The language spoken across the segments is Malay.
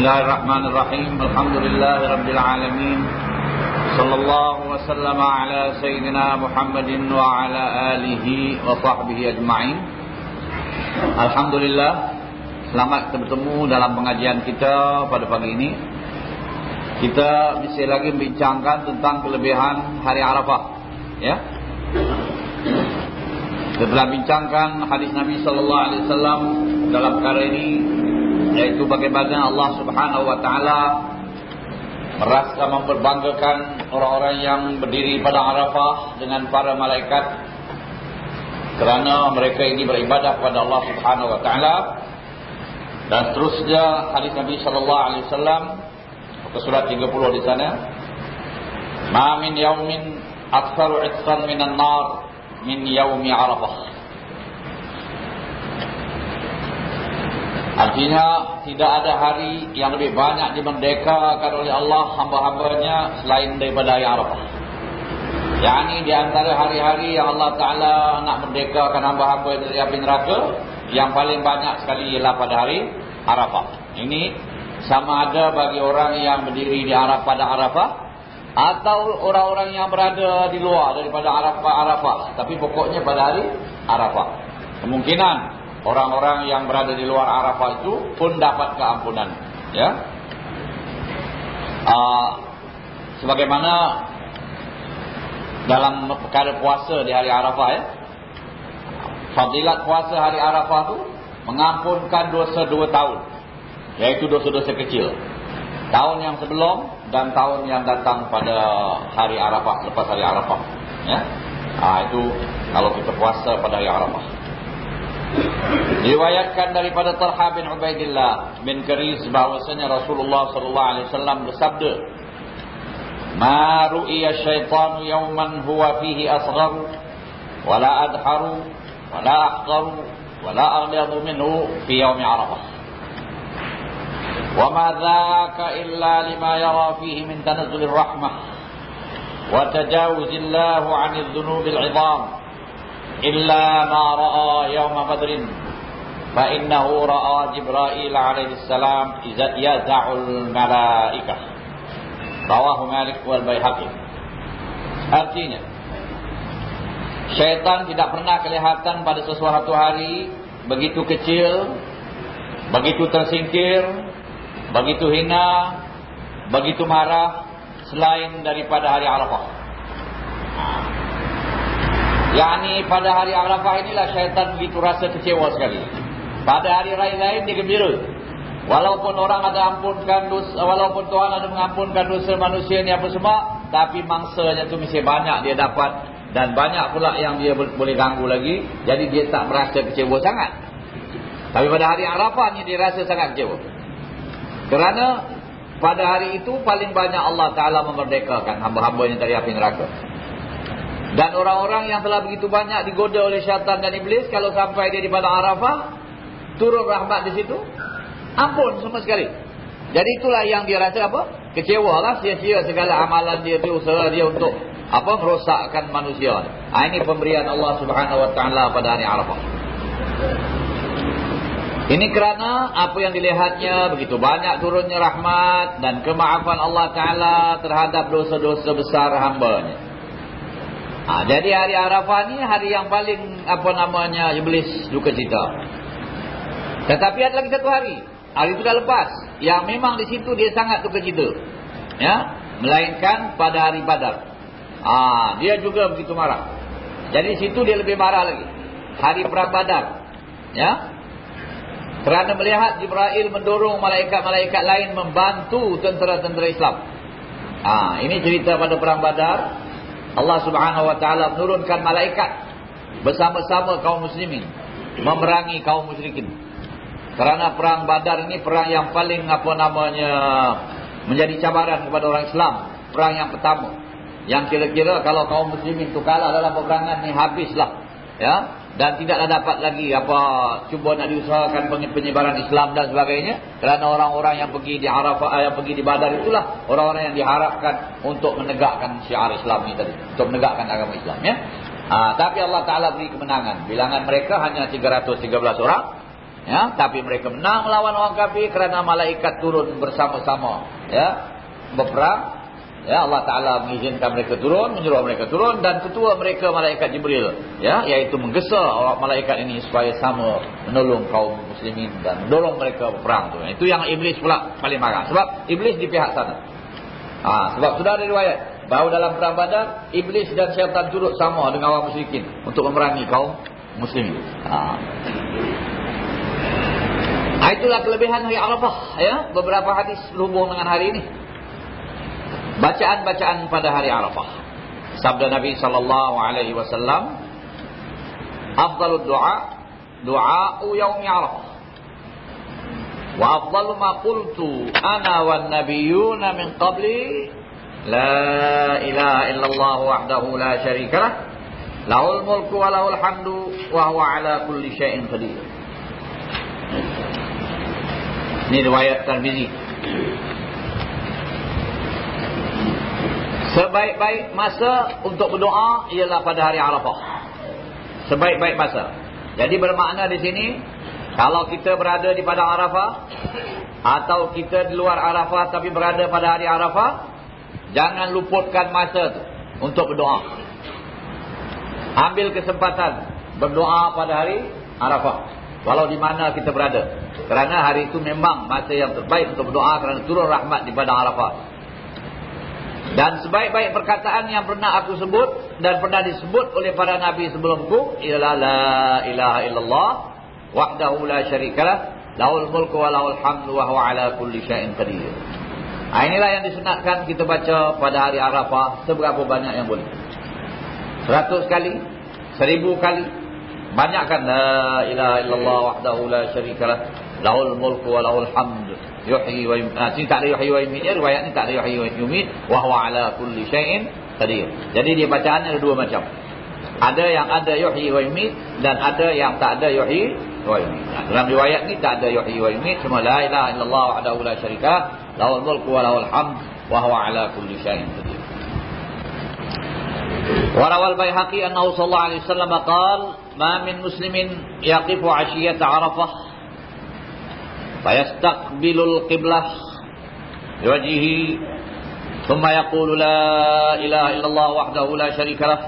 Bismillahirrahmanirrahim. Alhamdulillahirabbil Sallallahu wasallam ala sayyidina Muhammadin wa ala alihi wa sahbihi ajma'in. Alhamdulillah selamat bertemu dalam pengajian kita pada pagi ini. Kita bisa lagi membincangkan tentang kelebihan hari Arafah, ya. Kita telah bincangkan hadis Nabi sallallahu alaihi wasallam dalam perkara ini yaitu bagaimana Allah Subhanahu wa taala merasa memperbanggakan orang-orang yang berdiri pada Arafah dengan para malaikat kerana mereka ini beribadah kepada Allah Subhanahu wa taala. Dan seterusnya hadis Nabi sallallahu alaihi wasallam ke surat 30 di sana ma min yaumin aktsaru itqan minan nar min yaumi arafah Artinya tidak ada hari yang lebih banyak dimerdekakan oleh Allah hamba-hambanya selain daripada hari Arafah. Yang ini di antara hari-hari yang Allah Ta'ala nak merdekakan hamba-hamba dari api neraka, yang paling banyak sekali ialah pada hari Arafah. Ini sama ada bagi orang yang berdiri di Arafah pada Arafah, atau orang-orang yang berada di luar daripada Arafah-Arafah. Tapi pokoknya pada hari Arafah. Kemungkinan orang-orang yang berada di luar Arafah itu pun dapat keampunan ya. Uh, sebagaimana dalam perkara puasa di hari Arafah ya. Fadilat puasa hari Arafah itu mengampunkan dosa dua tahun yaitu dosa-dosa kecil. Tahun yang sebelum dan tahun yang datang pada hari Arafah lepas hari Arafah ya. Uh, itu kalau kita puasa pada hari Arafah Diriwayatkan daripada Talha bin Ubaidillah bin Karis bahwasanya Rasulullah sallallahu alaihi wasallam bersabda Ma ru'iya syaitan yawman huwa fihi asghar wala adharu wala ahqar wala aghladu minhu fi yawmi Arafah. Wa ma dhaka illa lima yara fihi min tanazzul rahmah wa tajawuzillahu 'anil dhunubil 'idham إلا ما رأى يوم بدر فإنه رأى جبرائيل عليه السلام يزع الملائكة رواه مالك والبيهقي Artinya Syaitan tidak pernah kelihatan pada sesuatu hari Begitu kecil Begitu tersingkir Begitu hina Begitu marah Selain daripada hari Arafah Yani pada hari Arafah inilah syaitan begitu rasa kecewa sekali. Pada hari raya lain dia gembira. Walaupun orang ada ampunkan dosa, walaupun Tuhan ada mengampunkan dosa manusia ni apa semua, tapi mangsanya tu mesti banyak dia dapat dan banyak pula yang dia boleh ganggu lagi, jadi dia tak merasa kecewa sangat. Tapi pada hari Arafah ni dia rasa sangat kecewa. Kerana pada hari itu paling banyak Allah Taala memerdekakan hamba-hambanya dari api neraka. Dan orang-orang yang telah begitu banyak digoda oleh syaitan dan iblis kalau sampai dia di padang Arafah turun rahmat di situ ampun semua sekali. Jadi itulah yang dia rasa apa? Kecewalah sia-sia segala amalan dia tu usaha dia untuk apa merosakkan manusia. Ha, ini pemberian Allah Subhanahu wa taala pada hari Arafah. Ini kerana apa yang dilihatnya begitu banyak turunnya rahmat dan kemaafan Allah taala terhadap dosa-dosa besar hamba-Nya. Ha, jadi hari Arafah ni hari yang paling apa namanya iblis duka cita. Tetapi ada lagi satu hari. Hari itu dah lepas. Yang memang di situ dia sangat duka cita. Ya? Melainkan pada hari badar. Ha, dia juga begitu marah. Jadi di situ dia lebih marah lagi. Hari perang badar. Ya? Kerana melihat Jibril mendorong malaikat-malaikat lain membantu tentera-tentera Islam. Ha, ini cerita pada perang badar. Allah subhanahu wa ta'ala menurunkan malaikat bersama-sama kaum muslimin memerangi kaum musyrikin. Kerana perang badar ini perang yang paling apa namanya menjadi cabaran kepada orang Islam. Perang yang pertama. Yang kira-kira kalau kaum muslimin itu kalah dalam peperangan ini habislah. Ya dan tidaklah dapat lagi apa cuba nak diusahakan penyebaran Islam dan sebagainya. Kerana orang-orang yang pergi di Arafah yang pergi di Badar itulah orang-orang yang diharapkan untuk menegakkan syiar Islam ini tadi. Untuk menegakkan agama Islam ya. Ha, tapi Allah Taala beri kemenangan. Bilangan mereka hanya 313 orang Ya, tapi mereka menang melawan orang kafir kerana malaikat turun bersama-sama, ya, berperang. Ya, Allah Taala mengizinkan mereka turun, menyuruh mereka turun dan ketua mereka malaikat Jibril, ya, iaitu menggesa orang malaikat ini supaya sama menolong kaum muslimin dan menolong mereka berperang tu. Itu yang iblis pula paling marah sebab iblis di pihak sana. Ha, sebab sudah ada riwayat bahawa dalam perang Badar iblis dan syaitan turut sama dengan orang musyrikin untuk memerangi kaum muslimin. Ha. Ha, itulah kelebihan hari Arafah. Ya? Beberapa hadis berhubung dengan hari ini. Bacaan-bacaan pada hari Arafah. Sabda Nabi SAW. Afdalul doa. Doa'u yaumi Arafah. Wa afdalu ma qultu ana wa nabiyuna min qabli. La ilaha illallah wahdahu la syarikalah. Lahul mulku wa lahul hamdu. Wa huwa ala kulli syai'in qadir. Ini riwayat Tirmizi. Sebaik-baik masa untuk berdoa ialah pada hari Arafah. Sebaik-baik masa. Jadi bermakna di sini kalau kita berada di padang Arafah atau kita di luar Arafah tapi berada pada hari Arafah, jangan luputkan masa tu untuk berdoa. Ambil kesempatan berdoa pada hari Arafah. Walau di mana kita berada. Kerana hari itu memang masa yang terbaik untuk berdoa kerana turun rahmat di padang Arafah. Dan sebaik-baik perkataan yang pernah aku sebut dan pernah disebut oleh para nabi sebelumku ialah la ilaha illallah wahdahu la syarikalah lahul mulku wa lahul hamdu wa huwa ala kulli syai'in qadir. Ha, inilah yang disunatkan kita baca pada hari Arafah seberapa banyak yang boleh. Seratus kali, seribu kali, banyakkan la ilaha illallah wahdahu la syarikalah lahul hamd yuhyi wa yumiit. Ah, tak ada yuhyi wa yumiit. Riwayat ni tak ada yuhyi wa yumiit. Wa huwa ala kulli syai'in qadir. Jadi dia bacaannya ada dua macam. Ada yang ada yuhyi wa yumiit dan ada yang tak ada yuhyi wa yumiit. Dalam riwayat ni tak ada yuhyi wa yumiit. Cuma la ilaha illallah wahdahu la syarika lahul mulku wa lahul hamd wa huwa ala kulli syai'in qadir. وروى البيهقي أنه صلى الله عليه وسلم قال ما من مسلم يقف عشية عرفة fayastaqbilul qiblah biwajhihi thumma yaqulu la ilaha illallah wahdahu la sharika lah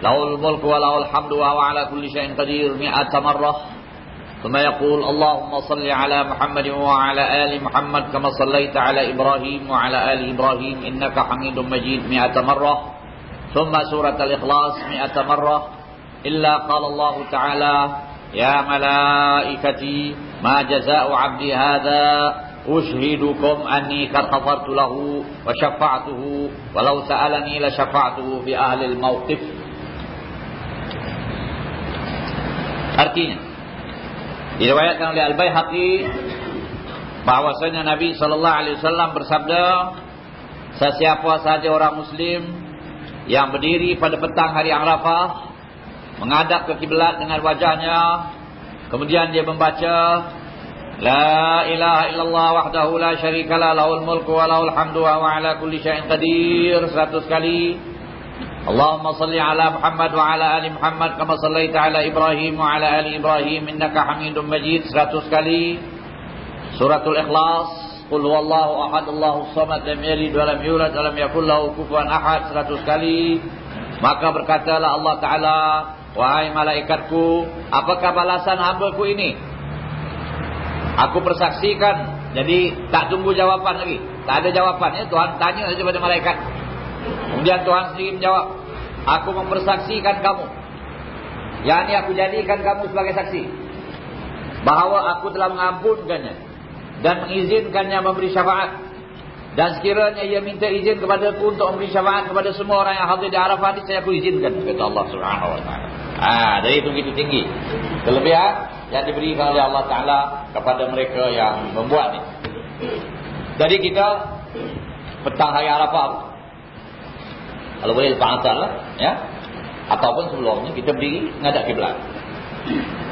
laul mulku wa laul hamdu wa huwa ala kulli shay'in qadir mi'ata marrah thumma yaqul allahumma salli ala muhammad wa ala ali muhammad kama sallaita ala ibrahim wa ala ali ibrahim innaka hamidum majid mi'ata marrah thumma suratul ikhlas mi'ata marrah illa qala allah ta'ala يا ملائكتي ما جزاء عبدي هذا أشهدكم أني قد غفرت له وشفعته ولو سألني لشفعته في أهل الموقف Artinya diriwayatkan oleh Al-Baihaqi bahwasanya Nabi sallallahu alaihi wasallam bersabda sesiapa saja orang muslim yang berdiri pada petang hari Arafah menghadap ke kiblat dengan wajahnya. Kemudian dia membaca la ilaha illallah wahdahu la syarikalah lahul mulku wa lahul hamdu wa ala kulli syai'in qadir. 100 kali Allahumma salli ala Muhammad wa ala ali Muhammad kama sallaita ala Ibrahim wa ala ali Ibrahim innaka Hamidum Majid. 100 kali Suratul Ikhlas Qul huwallahu ahad Allahu samad lam yalid wa lam yulad wa lam yakul lahu kufuwan ahad. 100 kali maka berkatalah Allah taala Wahai malaikatku, apakah balasan hamba ku ini? Aku persaksikan. Jadi tak tunggu jawapan lagi. Tak ada jawapan. Ya? Tuhan tanya saja pada malaikat. Kemudian Tuhan sendiri menjawab. Aku mempersaksikan kamu. Yang aku jadikan kamu sebagai saksi. Bahawa aku telah mengampunkannya. Dan mengizinkannya memberi syafaat. Dan sekiranya ia minta izin kepada aku untuk memberi syafaat kepada semua orang yang hadir di Arafah ini, saya aku izinkan. Kata Allah Subhanahu Wa Taala. Ah, dari itu begitu tinggi kelebihan yang diberikan oleh Allah Taala kepada mereka yang membuat ini. Jadi kita petang hari Arafah kalau boleh lepas asal lah, ya. Ataupun sebelumnya kita berdiri ngadap kiblat.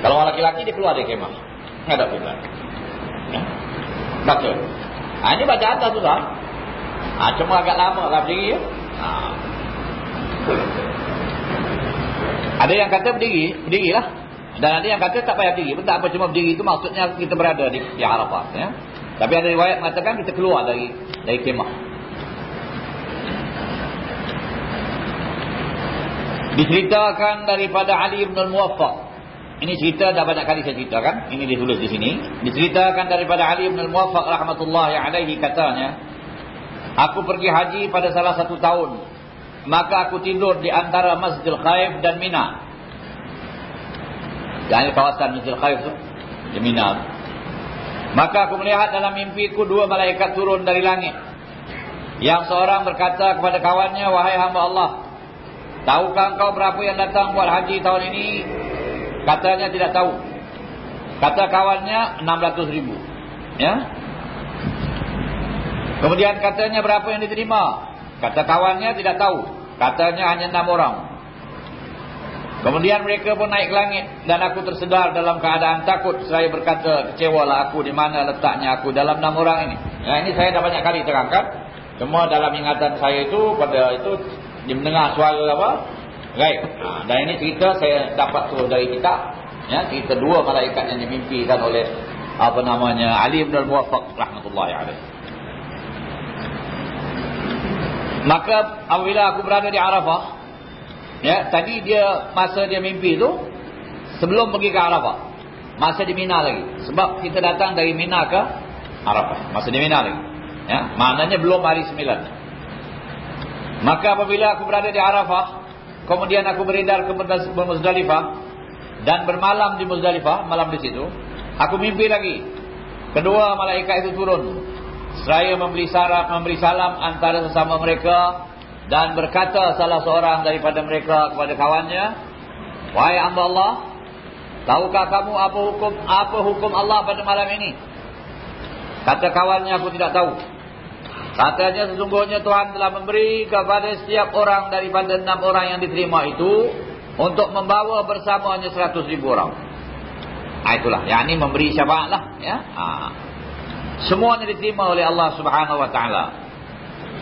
Kalau orang lelaki dia keluar dari kemah, ngadap kiblat. Ya. Baca. Ha, ini baca atas susah. Ha, cuma agak lama lah berdiri ya. Ha. Ada yang kata berdiri, berdirilah. Dan ada yang kata tak payah berdiri. Tak apa cuma berdiri itu maksudnya kita berada di, di Arafah. Ya. Tapi ada riwayat mengatakan kita keluar dari dari kemah. Diceritakan daripada Ali bin Al-Muwaffaq ini cerita dah banyak kali saya ceritakan. Ini ditulis di sini. Diceritakan daripada Ali bin Al-Muwaffaq rahmatullahi alaihi katanya, aku pergi haji pada salah satu tahun. Maka aku tidur di antara Masjidil Khaif dan Mina. Yang kawasan Masjidil Khaif tu di Mina. Maka aku melihat dalam mimpiku dua malaikat turun dari langit. Yang seorang berkata kepada kawannya, wahai hamba Allah, tahukah engkau berapa yang datang buat haji tahun ini? Katanya tidak tahu. Kata kawannya 600 ribu. Ya. Kemudian katanya berapa yang diterima? Kata kawannya tidak tahu. Katanya hanya 6 orang. Kemudian mereka pun naik ke langit. Dan aku tersedar dalam keadaan takut. Saya berkata kecewalah aku di mana letaknya aku dalam 6 orang ini. Ya, ini saya dah banyak kali terangkan. Cuma dalam ingatan saya itu pada itu di mendengar suara apa? Baik. Ha, dan ini cerita saya dapat turun dari kitab. Ya, cerita dua malaikat yang dimimpikan oleh apa namanya Ali bin Al-Muwaffaq rahmatullahi alaih. Maka apabila aku berada di Arafah, ya, tadi dia masa dia mimpi itu sebelum pergi ke Arafah. Masa di Mina lagi. Sebab kita datang dari Mina ke Arafah. Masa di Mina lagi. Ya, maknanya belum hari sembilan. Maka apabila aku berada di Arafah, Kemudian aku beredar ke Muzdalifah dan bermalam di Muzdalifah, malam di situ. Aku mimpi lagi. Kedua malaikat itu turun. Seraya memberi salam, memberi salam antara sesama mereka dan berkata salah seorang daripada mereka kepada kawannya, "Wahai hamba Allah, tahukah kamu apa hukum apa hukum Allah pada malam ini?" Kata kawannya, "Aku tidak tahu." Katanya sesungguhnya Tuhan telah memberi kepada setiap orang daripada enam orang yang diterima itu untuk membawa bersamanya seratus ribu orang. Ha, itulah, yang ini memberi syafaat lah. Ya? Ha. Semuanya diterima oleh Allah subhanahu wa ta'ala.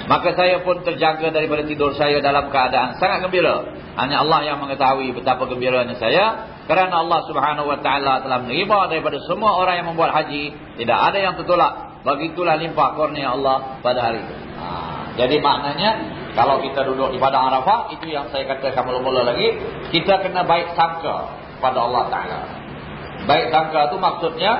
Maka saya pun terjaga daripada tidur saya dalam keadaan sangat gembira. Hanya Allah yang mengetahui betapa gembiranya saya. Kerana Allah subhanahu wa ta'ala telah menerima daripada semua orang yang membuat haji. Tidak ada yang tertolak. Begitulah limpah kurnia Allah pada hari itu. Ha, jadi maknanya kalau kita duduk di padang Arafah itu yang saya katakan mula-mula lagi, kita kena baik sangka pada Allah Taala. Baik sangka itu maksudnya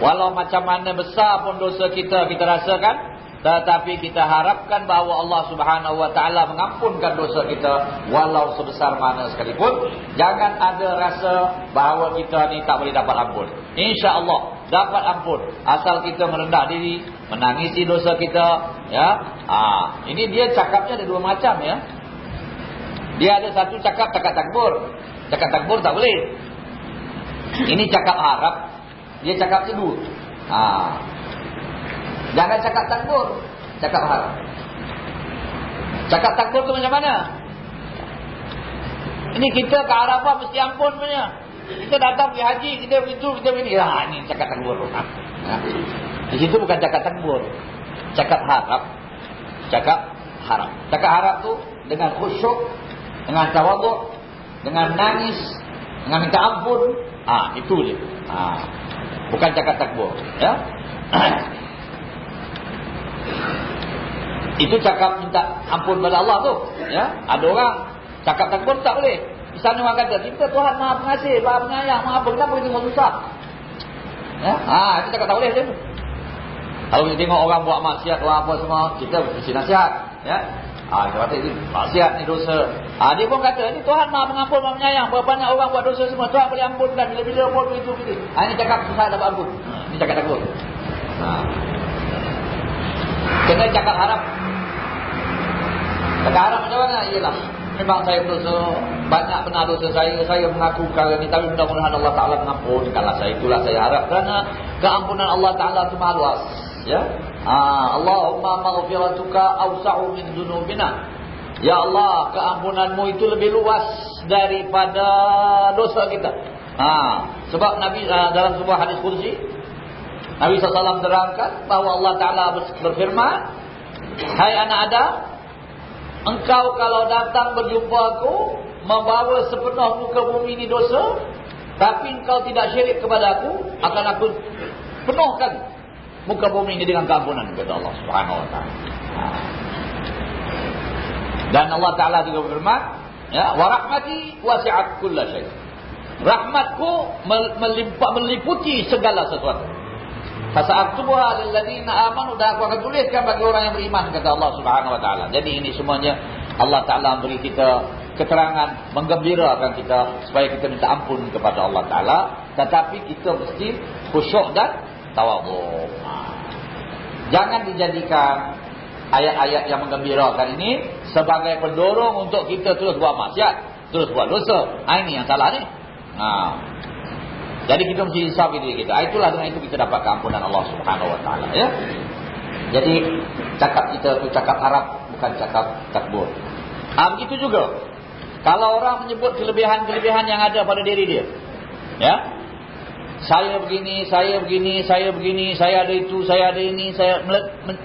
walau macam mana besar pun dosa kita kita rasakan tetapi kita harapkan bahawa Allah subhanahu wa ta'ala mengampunkan dosa kita Walau sebesar mana sekalipun. Jangan ada rasa bahawa kita ni tak boleh dapat ampun. Insya Allah dapat ampun Asal kita merendah diri Menangisi dosa kita ya. Ha, ini dia cakapnya ada dua macam ya. Dia ada satu cakap cakap takbur. Cakap takbur tak boleh. Ini cakap harap Dia cakap tidur Haa Jangan cakap takbur. Cakap hal. Cakap takbur tu macam mana? Ini kita ke Arafah mesti ampun punya. Kita datang pergi haji, kita begitu, kita begini. Ha, ini cakap takbur. Ha. ha. Di situ bukan cakap takbur. Cakap harap. Cakap harap. Cakap harap tu dengan khusyuk, dengan tawaduk, dengan nangis, dengan minta ampun. Ah, ha, itu dia. Ha. Bukan cakap takbur. Ya. Itu cakap minta ampun pada Allah tu. Ya, ada orang cakap takbir tak boleh. Misalnya orang kata, kita Tuhan Maha Pengasih, Maha Penyayang, Maha Apa, kenapa kita mahu susah? Ya, ha, itu cakap tak boleh. Dia. Kalau kita tengok orang buat maksiat lah apa semua, kita mesti nasihat. Ya, Ah, ha, kata ini maksiat ni dosa. Ha, dia pun kata ni Tuhan Maha Pengampun Maha Penyayang. Berapa banyak orang buat dosa semua, Tuhan boleh ampunkan bila-bila pun begitu ha, ini cakap susah dapat ampun. Ha, ini cakap takut. Ha. Kena cakap harap. Cakap harap macam mana? Ialah. Memang saya berdosa. Banyak benar dosa saya. Saya mengaku perkara ini. Tapi mudah-mudahan Allah Ta'ala mengampun. Kalau saya itulah saya harap. Kerana keampunan Allah Ta'ala itu maha luas. Ya. Ha, Allahumma maghfiratuka awsa'u min dunubina. Ya Allah, keampunanmu itu lebih luas daripada dosa kita. Ha, sebab Nabi uh, dalam sebuah hadis kursi Nabi SAW terangkan bahawa Allah Ta'ala berfirman Hai anak Adam Engkau kalau datang berjumpa aku Membawa sepenuh muka bumi ini dosa Tapi engkau tidak syirik kepada aku, akan aku penuhkan muka bumi ini dengan keampunan kepada Allah Subhanahu wa taala. Dan Allah Taala juga berfirman, ya, wa rahmati wasi'at kulla syai. Rahmatku melimpah meliputi segala sesuatu. Fasa'aktubuha lil ladina amanu dan aku akan tuliskan bagi orang yang beriman kata Allah Subhanahu wa taala. Jadi ini semuanya Allah Taala beri kita keterangan menggembirakan kita supaya kita minta ampun kepada Allah Taala tetapi kita mesti khusyuk dan tawadhu. Jangan dijadikan ayat-ayat yang menggembirakan ini sebagai pendorong untuk kita terus buat maksiat, terus buat dosa. Ha, ini yang salah ni. Ha. Jadi kita mesti insaf diri kita. Ha, itulah dengan itu kita dapat keampunan Allah Subhanahu Wa Taala. Ya. Jadi cakap kita tu cakap harap bukan cakap takbur. Ha, begitu juga. Kalau orang menyebut kelebihan-kelebihan yang ada pada diri dia. Ya. Saya begini, saya begini, saya begini, saya ada itu, saya ada ini, saya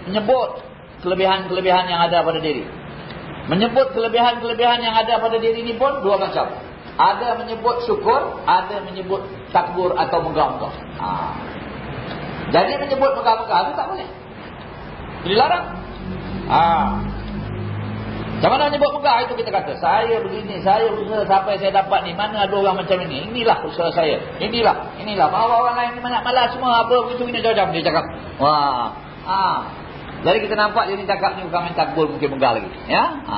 menyebut kelebihan-kelebihan yang ada pada diri. Menyebut kelebihan-kelebihan yang ada pada diri ini pun dua macam. Ada menyebut syukur, ada menyebut takbur atau megah-megah. Ha. Jadi menyebut megah-megah itu tak boleh. Dilarang. Ha. Macam mana menyebut megah itu kita kata. Saya begini, saya usaha sampai saya dapat ni. Mana ada orang macam ini. Inilah usaha saya. Inilah, inilah. Bawa orang lain banyak malas semua. Apa begitu ini jauh-jauh. Dia cakap. Wah. Ha. Jadi kita nampak dia ni cakap ni bukan main takbur mungkin megah lagi. Ya? Ha.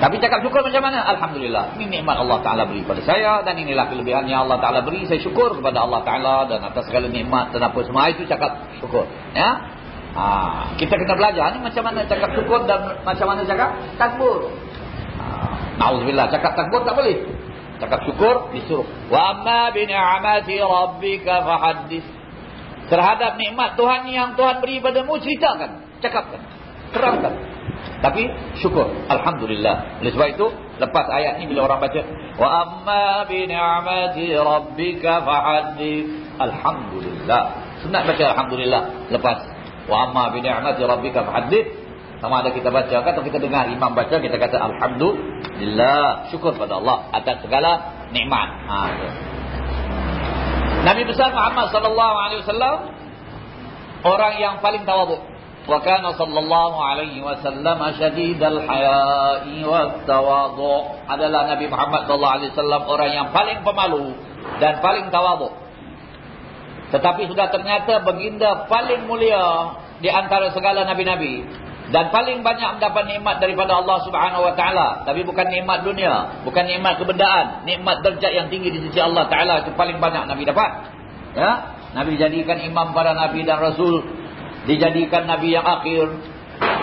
Tapi cakap syukur macam mana? Alhamdulillah. Ini nikmat Allah Ta'ala beri kepada saya. Dan inilah kelebihan yang Allah Ta'ala beri. Saya syukur kepada Allah Ta'ala. Dan atas segala nikmat dan apa semua itu cakap syukur. Ya? Ha. Kita kena belajar ni macam mana cakap syukur dan macam mana cakap takbur. Ha. Na'udzubillah. Cakap takbur tak boleh. Cakap syukur disuruh. Wa amma bini'amati rabbika fahaddis terhadap nikmat Tuhan yang Tuhan beri padamu ceritakan cakapkan terangkan tapi syukur alhamdulillah oleh sebab itu lepas ayat ni bila orang baca wa amma bi ni'mati rabbika fahaddith alhamdulillah sunat baca alhamdulillah lepas wa amma bi ni'mati rabbika fahaddith sama ada kita baca atau kita dengar imam baca kita kata alhamdulillah syukur pada Allah atas segala nikmat ha Nabi besar Muhammad sallallahu alaihi wasallam orang yang paling tawaduk. Wa kana sallallahu alaihi wasallam syadidal haya'i wat tawadhu. Adalah Nabi Muhammad sallallahu alaihi wasallam orang yang paling pemalu dan paling tawaduk. Tetapi sudah ternyata baginda paling mulia di antara segala nabi-nabi. Dan paling banyak mendapat nikmat daripada Allah Subhanahu wa taala. Tapi bukan nikmat dunia bukan nikmat kebendaan nikmat derajat yang tinggi di sisi Allah taala itu paling banyak nabi dapat. Ya? Nabi dijadikan imam para nabi dan rasul dijadikan nabi yang akhir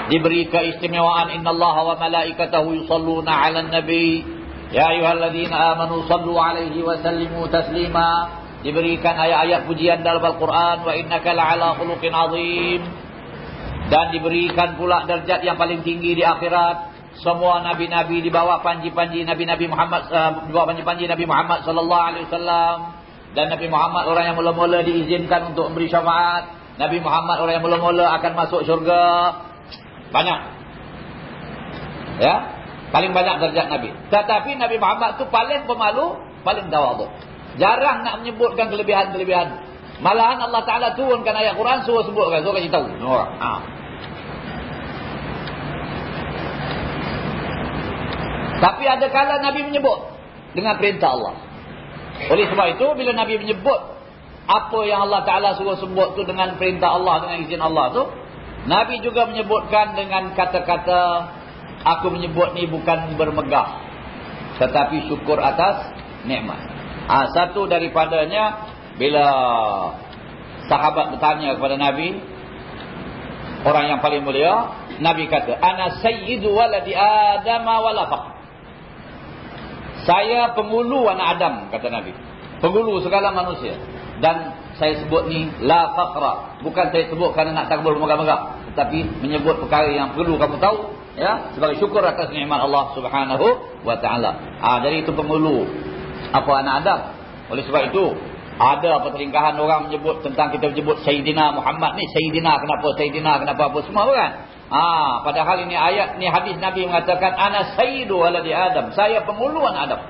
diberi keistimewaan innallaha wa malaikatahu yusalluna 'alan nabi. Ya ayyuhalladzina amanu sallu 'alaihi wa sallimu taslima diberikan ayat-ayat pujian dalam Al-Quran wa innaka la'ala khuluqin 'azim. Dan diberikan pula derajat yang paling tinggi di akhirat. Semua nabi-nabi di bawah panji-panji nabi-nabi Muhammad uh, di bawah panji-panji Nabi Muhammad sallallahu alaihi wasallam. Dan Nabi Muhammad orang yang mula-mula diizinkan untuk memberi syafaat. Nabi Muhammad orang yang mula-mula akan masuk syurga. Banyak. Ya? Paling banyak derajat nabi. Tetapi Nabi Muhammad tu paling pemalu paling tawaduk jarang nak menyebutkan kelebihan-kelebihan Malahan Allah Ta'ala turunkan ayat Quran suruh sebutkan. Suruh kasi tahu. Ha. Tapi ada kala Nabi menyebut. Dengan perintah Allah. Oleh sebab itu bila Nabi menyebut. Apa yang Allah Ta'ala suruh sebut tu dengan perintah Allah. Dengan izin Allah tu. Nabi juga menyebutkan dengan kata-kata. Aku menyebut ni bukan bermegah. Tetapi syukur atas nikmat. Ha, satu daripadanya bila sahabat bertanya kepada Nabi orang yang paling mulia Nabi kata ana sayyidu waladi adam faqr saya pengulu anak Adam kata Nabi. Pengulu segala manusia. Dan saya sebut ni la faqra. Bukan saya sebut kerana nak takbur megah-megah tetapi menyebut perkara yang perlu kamu tahu ya sebagai syukur atas nikmat Allah Subhanahu wa taala. Ah jadi itu pengulu apa anak Adam oleh sebab itu ada pertelingkahan orang menyebut tentang kita menyebut Sayyidina Muhammad ni. Sayyidina kenapa? Sayyidina kenapa? Apa semua kan? Ha, padahal ini ayat ni hadis Nabi mengatakan ana sayyidu waladi Adam. Saya penguluan Adam.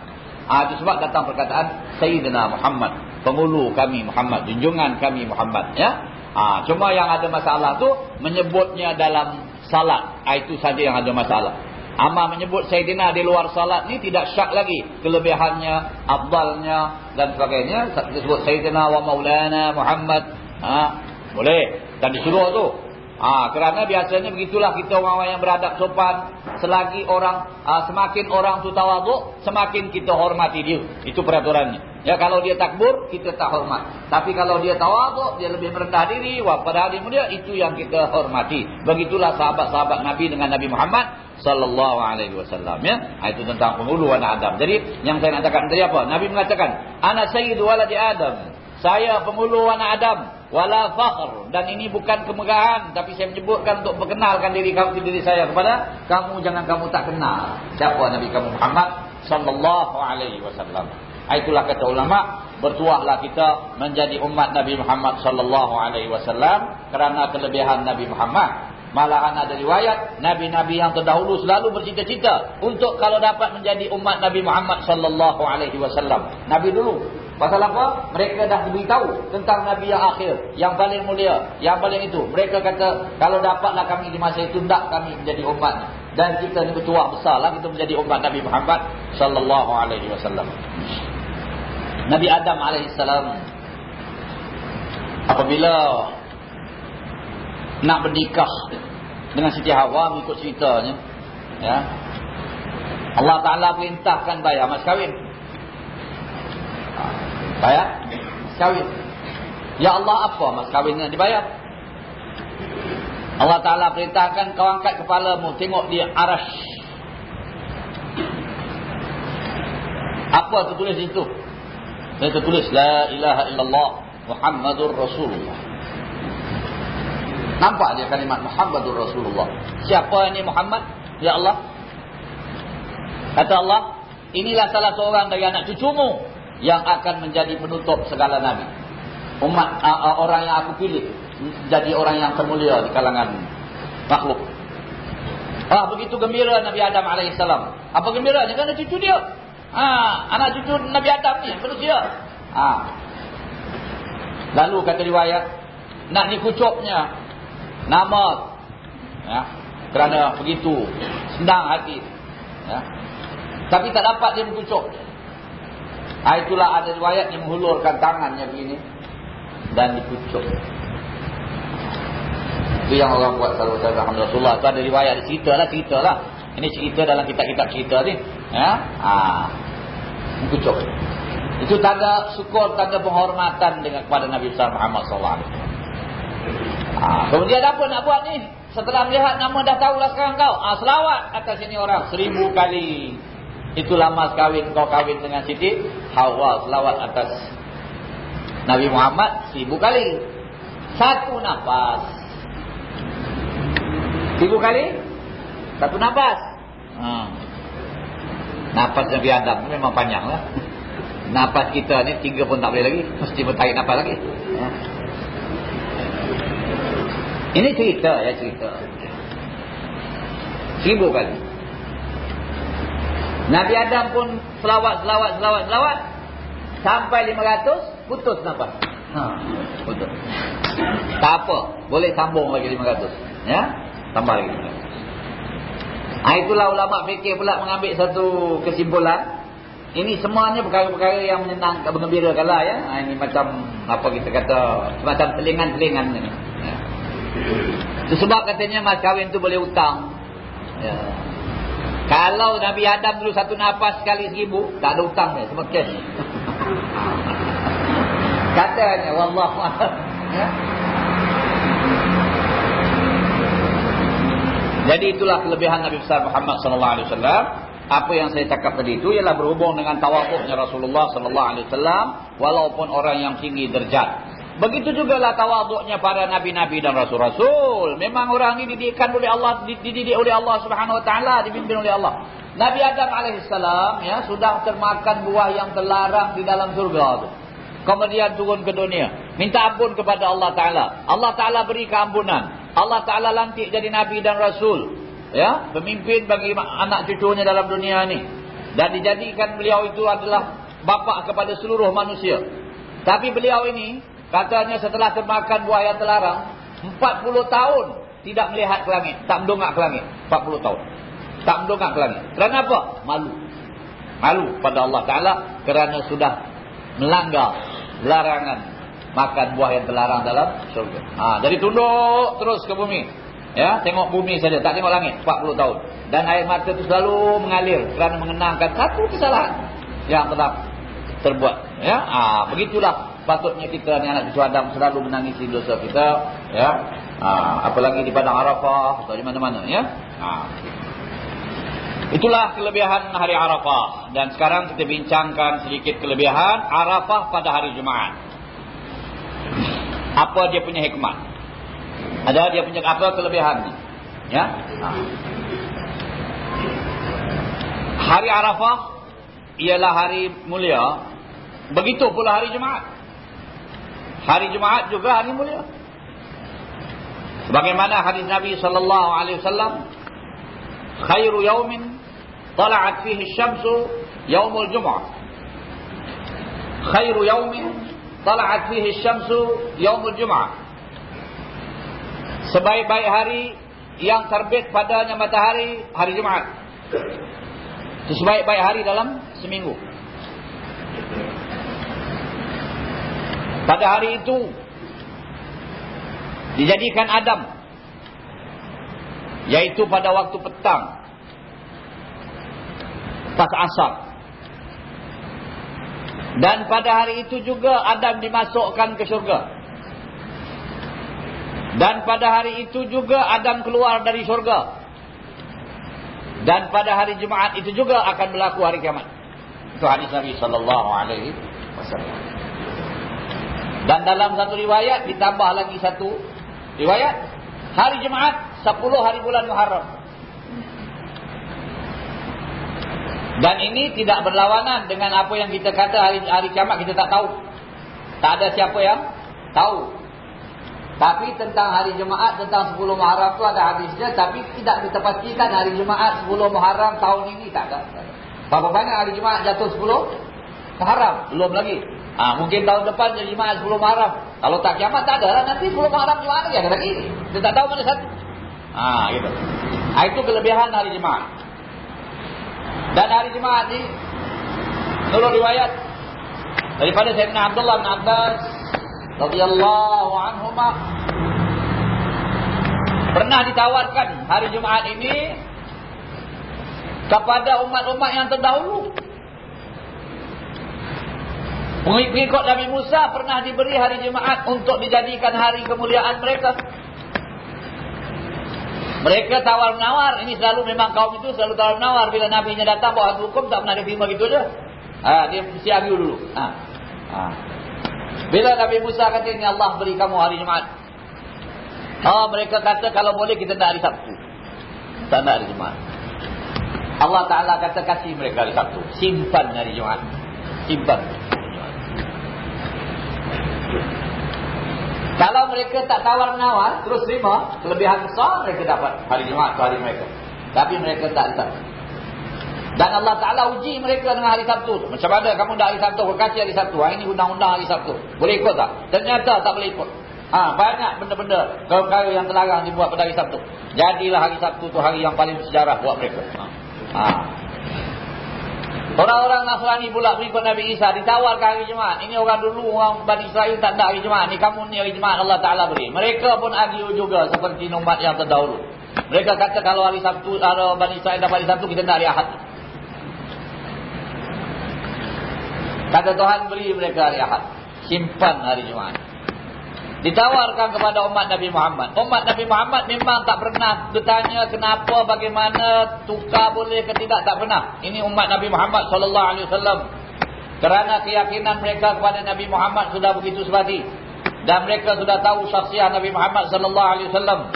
Ah itu sebab datang perkataan Sayyidina Muhammad, pengulu kami Muhammad, junjungan kami Muhammad ya. Ah cuma yang ada masalah tu menyebutnya dalam salat. Ah, itu saja yang ada masalah. Amma menyebut Sayyidina di luar salat ni tidak syak lagi kelebihannya, afdalnya dan sebagainya. Disebut Sayyidina wa Maulana Muhammad. Ha, boleh. Dan disuruh tu. Ha, kerana biasanya begitulah kita orang-orang yang beradab sopan. Selagi orang, ha, semakin orang tu tawaduk, semakin kita hormati dia. Itu peraturannya. Ya kalau dia takbur, kita tak hormat. Tapi kalau dia tawaduk, dia lebih merendah diri. Wah, pada hari mulia, itu yang kita hormati. Begitulah sahabat-sahabat Nabi dengan Nabi Muhammad sallallahu alaihi wasallam ya. Ha, itu tentang penghulu anak Adam. Jadi yang saya nak cakap tadi apa? Nabi mengatakan, "Ana sayyidu waladi Adam." Saya penghulu anak Adam wala fakhr dan ini bukan kemegahan tapi saya menyebutkan untuk perkenalkan diri kamu diri saya kepada kamu jangan kamu tak kenal siapa nabi kamu Muhammad sallallahu alaihi wasallam. Ha, itulah kata ulama bertuahlah kita menjadi umat Nabi Muhammad sallallahu alaihi wasallam kerana kelebihan Nabi Muhammad Malahan ada riwayat nabi-nabi yang terdahulu selalu bercita-cita untuk kalau dapat menjadi umat Nabi Muhammad sallallahu alaihi wasallam. Nabi dulu Pasal apa? Mereka dah beritahu tentang Nabi yang akhir, yang paling mulia, yang paling itu. Mereka kata, kalau dapatlah kami di masa itu, tak kami menjadi umat. Dan kita ni bertuah besarlah kita menjadi umat Nabi Muhammad sallallahu alaihi wasallam. Nabi Adam alaihi salam apabila nak bernikah dengan Siti Hawa mengikut ceritanya. Ya. Allah Taala perintahkan bayar mas kawin bayar? Mas kawin ya Allah apa mas kawin yang dibayar? Allah Taala perintahkan kau angkat kepalamu tengok di arash. Apa tertulis itu saya tertulis la ilaha illallah Muhammadur Rasulullah Nampak dia kalimat Muhammadur Rasulullah. Siapa ini Muhammad? Ya Allah. Kata Allah, inilah salah seorang dari anak cucumu yang akan menjadi penutup segala nabi. Umat uh, uh, orang yang aku pilih jadi orang yang termulia di kalangan makhluk. Ah begitu gembira Nabi Adam alaihissalam. Apa gembiranya? Kerana cucu dia. Ah anak cucu Nabi Adam ni manusia. Ah. Lalu kata riwayat nak dikucupnya nama. Ya. Kerana begitu senang hati. Ya. Tapi tak dapat dia mengucuk ha, itulah ada riwayat yang menghulurkan tangannya begini dan dikucuk itu yang orang buat selalu saya Alhamdulillah. Rasulullah itu ada riwayat cerita lah cerita lah. Ini cerita dalam kitab-kitab cerita ni. Ya. Ha. Mengucuk itu tanda syukur tanda penghormatan dengan kepada Nabi Muhammad sallallahu alaihi wasallam Ha, kemudian apa nak buat ni? Setelah melihat nama dah tahulah sekarang kau. Ha, selawat atas sini orang. Seribu kali. Itulah mas kahwin kau kahwin dengan Siti. Hawa selawat atas Nabi Muhammad seribu kali. Satu nafas. Seribu kali? Satu nafas. Ha. Nafas Nabi Adam memang panjang lah. Nafas kita ni tiga pun tak boleh lagi. Mesti bertarik nafas lagi. Ha. Ini cerita ya cerita. Seribu kali. Nabi Adam pun selawat, selawat, selawat, selawat. Sampai lima ratus, putus nafas. Ha, putus. Tak apa. Boleh sambung lagi lima ratus. Ya, tambah lagi. Ha, itulah ulama fikir pula mengambil satu kesimpulan. Ini semuanya perkara-perkara yang menyenangkan, mengembirakan lah ya. Ha, ini macam, apa kita kata, semacam telingan-telingan ni. Ya. Itu sebab katanya mas kahwin tu boleh hutang. Ya. Kalau Nabi Adam dulu satu nafas sekali seribu, tak ada hutang dia. Semua cash. Katanya, Wallah. Ya. Jadi itulah kelebihan Nabi besar Muhammad sallallahu alaihi wasallam. Apa yang saya cakap tadi itu ialah berhubung dengan tawafuknya Rasulullah sallallahu alaihi wasallam walaupun orang yang tinggi derajat. Begitu juga lah tawaduknya para nabi-nabi dan rasul-rasul. Memang orang ini dididikan oleh Allah, dididik oleh Allah Subhanahu Wa Taala, dipimpin oleh Allah. Nabi Adam alaihissalam ya sudah termakan buah yang terlarang di dalam surga itu. Kemudian turun ke dunia, minta ampun kepada Allah Taala. Allah Taala beri keampunan. Allah Taala lantik jadi nabi dan rasul. Ya, pemimpin bagi anak cucunya dalam dunia ini. Dan dijadikan beliau itu adalah bapa kepada seluruh manusia. Tapi beliau ini katanya setelah termakan buah yang terlarang 40 tahun tidak melihat ke langit, tak mendongak ke langit. 40 tahun. Tak mendongak ke langit. Kerana apa? Malu. Malu pada Allah Taala kerana sudah melanggar larangan makan buah yang terlarang dalam syurga. Ha, jadi tunduk terus ke bumi. Ya, tengok bumi saja, tak tengok langit 40 tahun. Dan air mata itu selalu mengalir kerana mengenangkan satu kesalahan yang telah terbuat. Ya, ah begitulah patutnya kita ni anak cucu Adam selalu menangisi dosa kita. Ya, ah, apalagi di padang Arafah atau di mana-mana. Ya, ah. Itulah kelebihan hari Arafah. Dan sekarang kita bincangkan sedikit kelebihan Arafah pada hari Jumaat. Apa dia punya hikmah? Ada dia punya apa kelebihannya. Ya. Hari Arafah ialah hari mulia. Begitu pula hari Jumaat. Hari Jumaat juga hari mulia. Bagaimana hadis Nabi sallallahu alaihi wasallam khairu yaumin tala'at fihi asy-syamsu yaumul jum'ah. Khairu yaumin tala'at fihi asy-syamsu yaumul jum'ah sebaik-baik hari yang terbit padanya matahari hari Jumaat. Sebaik-baik hari dalam seminggu. Pada hari itu dijadikan Adam yaitu pada waktu petang pas asar. Dan pada hari itu juga Adam dimasukkan ke syurga. Dan pada hari itu juga Adam keluar dari syurga. Dan pada hari Jumaat itu juga akan berlaku hari kiamat. Itu hadis Nabi sallallahu alaihi wasallam. Dan dalam satu riwayat ditambah lagi satu riwayat hari Jumaat 10 hari bulan Muharram. Dan ini tidak berlawanan dengan apa yang kita kata hari hari kiamat kita tak tahu. Tak ada siapa yang tahu tapi tentang hari Jumaat, tentang 10 Muharram tu ada hadisnya. Tapi tidak kita pastikan hari Jumaat 10 Muharram tahun ini. Tak ada. Berapa banyak hari Jumaat jatuh 10 Muharram? Belum lagi. Ha, mungkin tahun depan Jumaat 10 Muharram. Kalau tak kiamat tak ada lah. Nanti 10 Muharram mana ada lagi. Kita tak tahu mana satu. Ha, gitu. Ha, itu kelebihan hari Jumaat. Dan hari Jumaat ni. Menurut riwayat. Daripada Sayyidina Abdullah bin Abbas radhiyallahu anhuma pernah ditawarkan hari Jumaat ini kepada umat-umat yang terdahulu. Pengikut Nabi Musa pernah diberi hari Jumaat untuk dijadikan hari kemuliaan mereka. Mereka tawar-menawar. Ini selalu memang kaum itu selalu tawar-menawar. Bila Nabi nya datang bawa hukum tak pernah diterima gitu saja. Ha, dia mesti argue dulu. Ha. Ha. Bila Nabi Musa kata ini Allah beri kamu hari Jumaat. Oh mereka kata kalau boleh kita nak hari Sabtu. Tak nak hari Jumaat. Allah Ta'ala kata kasih mereka hari Sabtu. Simpan hari Jumaat. Simpan. Kalau mereka tak tawar-menawar, terus terima, kelebihan besar mereka dapat hari Jumaat hari mereka. Tapi mereka tak dapat. Dan Allah Ta'ala uji mereka dengan hari Sabtu. Macam mana kamu dah hari Sabtu, kau kasih hari Sabtu. Ha, ini undang-undang hari Sabtu. Boleh ikut tak? Ternyata tak boleh ikut. Ha, banyak benda-benda perkara yang terlarang dibuat pada hari Sabtu. Jadilah hari Sabtu tu hari yang paling bersejarah buat mereka. Ha. ha. Orang-orang Nasrani pula berikut Nabi Isa ditawarkan hari Jumaat. Ini orang dulu orang Bani Israel tak ada hari Jumaat. Ini kamu ni hari Jumaat Allah Ta'ala beri. Mereka pun agiu juga seperti umat yang terdahulu. Mereka kata kalau hari Sabtu, ada Bani Israel dapat hari Sabtu, kita nak hari Ahad. Kata Tuhan beri mereka hari Ahad. Simpan hari Jumaat. Ditawarkan kepada umat Nabi Muhammad. Umat Nabi Muhammad memang tak pernah bertanya kenapa, bagaimana, tukar boleh ke tidak, tak pernah. Ini umat Nabi Muhammad SAW. Kerana keyakinan mereka kepada Nabi Muhammad sudah begitu sebati. Dan mereka sudah tahu syaksiah Nabi Muhammad SAW.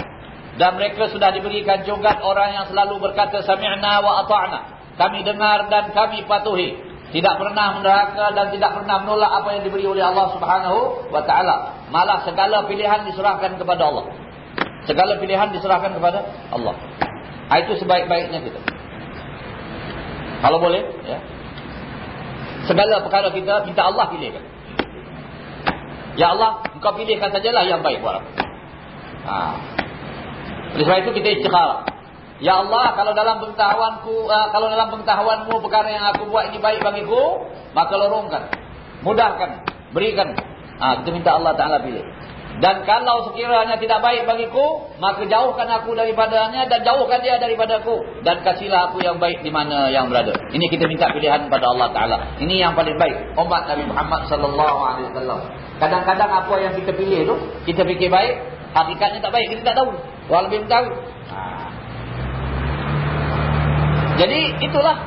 Dan mereka sudah diberikan jogat orang yang selalu berkata, Sami'na wa ata'na. Kami dengar dan kami patuhi tidak pernah meneraka dan tidak pernah menolak apa yang diberi oleh Allah Subhanahu taala. Malah segala pilihan diserahkan kepada Allah. Segala pilihan diserahkan kepada Allah. Ha, itu sebaik-baiknya kita. Kalau boleh, ya. Segala perkara kita minta Allah pilihkan. Ya Allah, engkau pilihkan sajalah yang baik buat aku. Ha. Oleh sebab itu kita istikharah. Ya Allah, kalau dalam pengetahuanku, uh, kalau dalam pengetahuanmu perkara yang aku buat ini baik bagiku, maka lorongkan, mudahkan, berikan. Ha, kita minta Allah Taala pilih. Dan kalau sekiranya tidak baik bagiku, maka jauhkan aku daripadanya dan jauhkan dia daripadaku. Dan kasihlah aku yang baik di mana yang berada. Ini kita minta pilihan kepada Allah Ta'ala. Ini yang paling baik. Umat Nabi Muhammad Sallallahu Alaihi Wasallam. Kadang-kadang apa yang kita pilih tu, kita fikir baik, hakikatnya tak baik, kita tak tahu. Orang lebih tahu. Ha. Jadi itulah.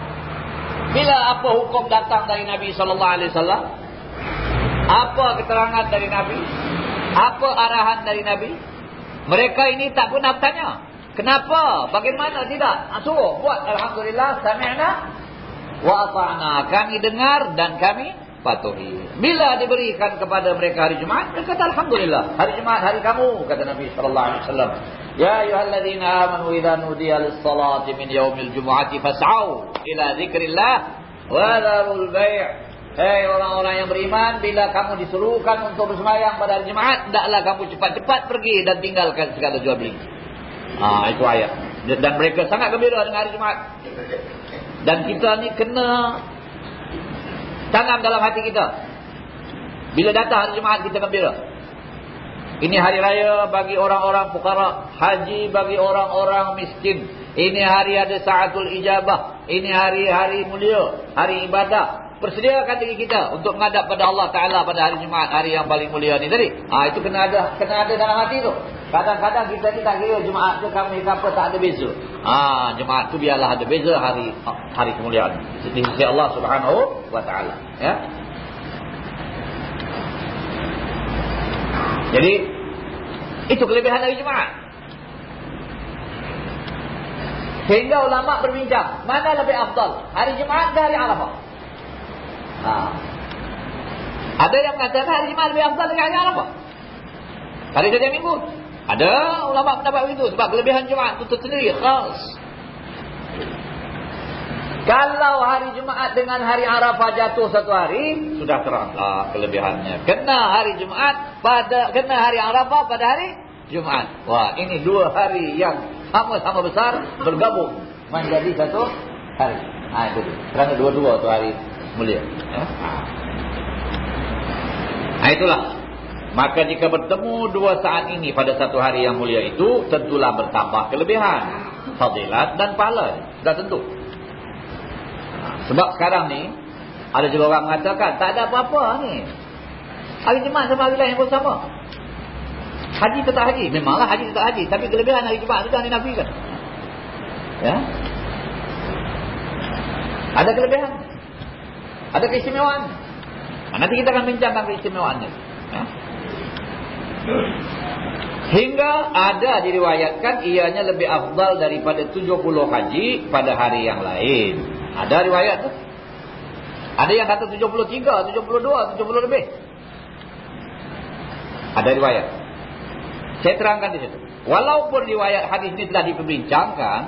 Bila apa hukum datang dari Nabi Sallallahu Alaihi Wasallam, apa keterangan dari Nabi, apa arahan dari Nabi? Mereka ini tak pernah bertanya. Kenapa? Bagaimana? Tidak. Ah, suruh buat. Alhamdulillah. Sami'na. Wa ata'na. Kami dengar dan kami patuhi. Bila diberikan kepada mereka hari Jumaat, mereka kata Alhamdulillah. Hari Jumaat hari kamu, kata Nabi SAW. Ya ayuhalladzina amanu idha nudiya lissalati min yawmil jumu'ati fas'au ila zikrillah wa dharul bay' Hei orang-orang yang beriman, bila kamu disuruhkan untuk bersemayang pada hari Jumaat, hendaklah kamu cepat-cepat pergi dan tinggalkan segala jual beli. Ah, itu ayat. Dan mereka sangat gembira dengan hari Jumaat. Dan kita ni kena tanam dalam hati kita. Bila datang hari Jumaat kita gembira. Ini hari raya bagi orang-orang fukara, haji bagi orang-orang miskin. Ini hari ada saatul ijabah. Ini hari-hari mulia, hari ibadah. Persediakan diri kita untuk menghadap pada Allah Taala pada hari Jumaat, hari yang paling mulia ni tadi. Ha itu kena ada kena ada dalam hati tu. Kadang-kadang kita ni tak kira Jumaat tu kami apa tak ada beza. Ha Jumaat tu biarlah ada beza hari hari kemuliaan. Di sisi Allah Subhanahu wa taala, ya. Jadi itu kelebihan hari Jumaat. Sehingga ulama berbincang, mana lebih afdal? Hari Jumaat ke hari Arafah? Ha. Ada yang mengatakan hari Jumaat lebih afdal dengan hari Arafah. Hari saja minggu. Ada ulama pendapat begitu sebab kelebihan Jumaat itu tersendiri khas. Kalau hari Jumaat dengan hari Arafah jatuh satu hari, sudah teranglah kelebihannya. Kena hari Jumaat pada kena hari Arafah pada hari Jumaat. Wah, ini dua hari yang sama-sama besar bergabung menjadi satu hari. Ha, itu. Kerana dua-dua tu hari mulia. Ya? Nah, itulah. Maka jika bertemu dua saat ini pada satu hari yang mulia itu, tentulah bertambah kelebihan. Fadilat dan pahala. Sudah tentu. Sebab sekarang ni, ada juga orang mengatakan, tak ada apa-apa ni. Hari Jumat sama hari lain pun sama. Haji tetap haji. Memanglah haji tetap haji. Tapi kelebihan hari Jumat sudah dinafikan. Ya. Ada kelebihan. Ada keistimewaan. Nanti kita akan bincangkan keistimewaannya. Ya. Hingga ada diriwayatkan ianya lebih afdal daripada 70 haji pada hari yang lain. Ada riwayat tu. Ada yang kata 73, 72, 70 lebih. Ada riwayat. Saya terangkan di situ. Walaupun riwayat hadis ini telah diperbincangkan,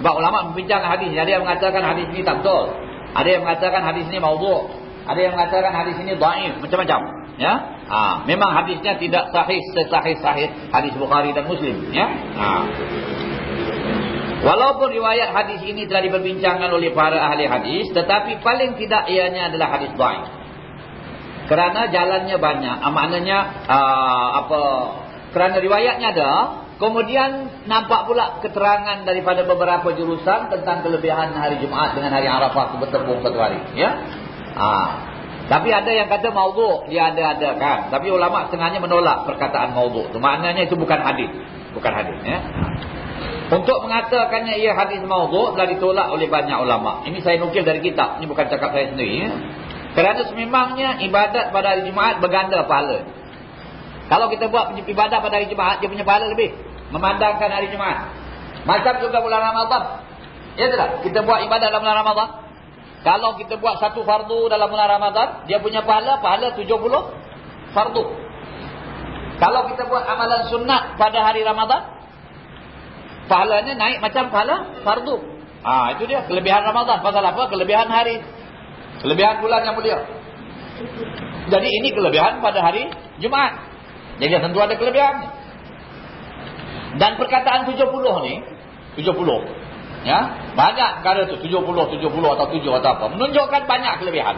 sebab ulama membincangkan hadis ada yang mengatakan hadis ini tak betul. Ada yang mengatakan hadis ini maudhu'. Ada yang mengatakan hadis ini dhaif, macam-macam, ya. Ha, memang hadisnya tidak sahih sesahih-sahih hadis Bukhari dan Muslim, ya. Ha. Walaupun riwayat hadis ini telah diperbincangkan oleh para ahli hadis, tetapi paling tidak ianya adalah hadis dhaif. Kerana jalannya banyak, maknanya uh, apa? Kerana riwayatnya ada, Kemudian nampak pula keterangan daripada beberapa jurusan tentang kelebihan hari Jumaat dengan hari Arafah itu bertepung satu hari. Ya? Ha. Tapi ada yang kata maudhu' dia ada-ada kan. Tapi ulama setengahnya menolak perkataan maudhu'. Itu maknanya itu bukan hadis. Bukan hadis. Ya? Untuk mengatakannya ia hadis maudhu' telah ditolak oleh banyak ulama. Ini saya nukil dari kitab. Ini bukan cakap saya sendiri. Ya? Kerana sememangnya ibadat pada hari Jumaat berganda pahala. Kalau kita buat ibadat pada hari Jumaat, dia punya pahala lebih memandangkan hari Jumaat. Macam juga bulan Ramadan. Ya tidak? Kita buat ibadah dalam bulan Ramadan. Kalau kita buat satu fardu dalam bulan Ramadan, dia punya pahala, pahala 70 fardu. Kalau kita buat amalan sunat pada hari Ramadan, pahalanya naik macam pahala fardu. Ah itu dia kelebihan Ramadan. Pasal apa? Kelebihan hari. Kelebihan bulan yang mulia. Jadi ini kelebihan pada hari Jumaat. Jadi tentu ada kelebihan. Dan perkataan 70 ni, 70. Ya, banyak perkara tu 70, 70 atau 7 atau apa. Menunjukkan banyak kelebihan.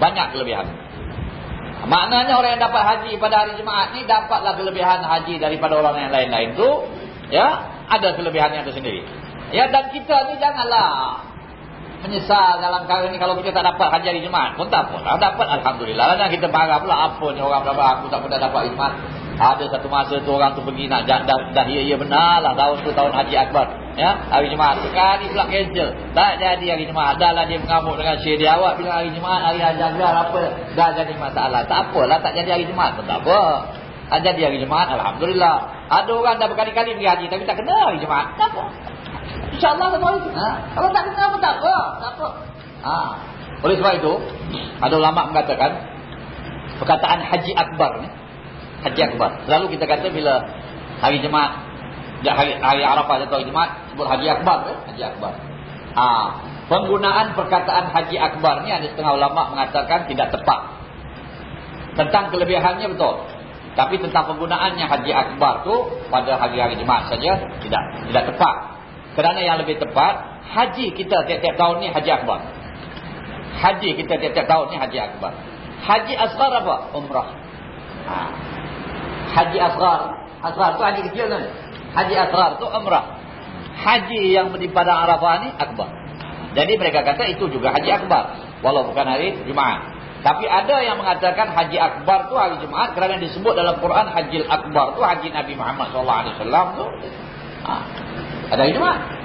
Banyak kelebihan. Maknanya orang yang dapat haji pada hari Jumaat ni dapatlah kelebihan haji daripada orang yang lain-lain tu, ya, ada kelebihannya itu sendiri. Ya dan kita ni janganlah menyesal dalam kali ini kalau kita tak dapat haji hari Jumaat pun tak apa. Dapat alhamdulillah. Jangan kita marah pula apa ni orang berapa aku tak pernah dapat Jumaat. Ada satu masa tu orang tu pergi nak dah, dah, ya, ya benar lah tahun tu tahun Haji Akbar. Ya, hari Jumaat. Sekali pula cancel. Tak jadi hari Jumaat. Dah lah dia mengamuk dengan syekh dia. Awak bilang hari Jumaat, hari Akbar apa. Dah jadi masalah. Tak apalah tak jadi hari Jumaat pun tak apa. Tak jadi hari Jumaat, Alhamdulillah. Ada orang dah berkali-kali pergi haji tapi tak kena hari Jumaat. Tak apa. InsyaAllah tahu itu. Ha? Kalau tak kena pun tak apa. Tak apa. Ha. Oleh sebab itu, ada ulama mengatakan, perkataan Haji Akbar ni, Haji Akbar. Selalu kita kata bila hari Jumaat, hari, hari Arafah atau hari Jumaat, sebut Haji Akbar ke? Haji Akbar. Ha. Penggunaan perkataan Haji Akbar ni ada setengah ulama mengatakan tidak tepat. Tentang kelebihannya betul. Tapi tentang penggunaannya Haji Akbar tu pada hari-hari Jumaat saja tidak tidak tepat. Kerana yang lebih tepat, haji kita tiap-tiap tahun ni Haji Akbar. Haji kita tiap-tiap tahun ni Haji Akbar. Haji Asghar apa? Umrah. Ha. Haji Asghar. Asghar tu haji kecil kan? Haji Asghar tu umrah. Haji yang di padang Arafah ni akbar. Jadi mereka kata itu juga haji akbar. Walau bukan hari Jumaat. Tapi ada yang mengatakan haji akbar tu hari Jumaat. Kerana disebut dalam Quran haji akbar tu haji Nabi Muhammad SAW tu. Ha. Ada Jumaat.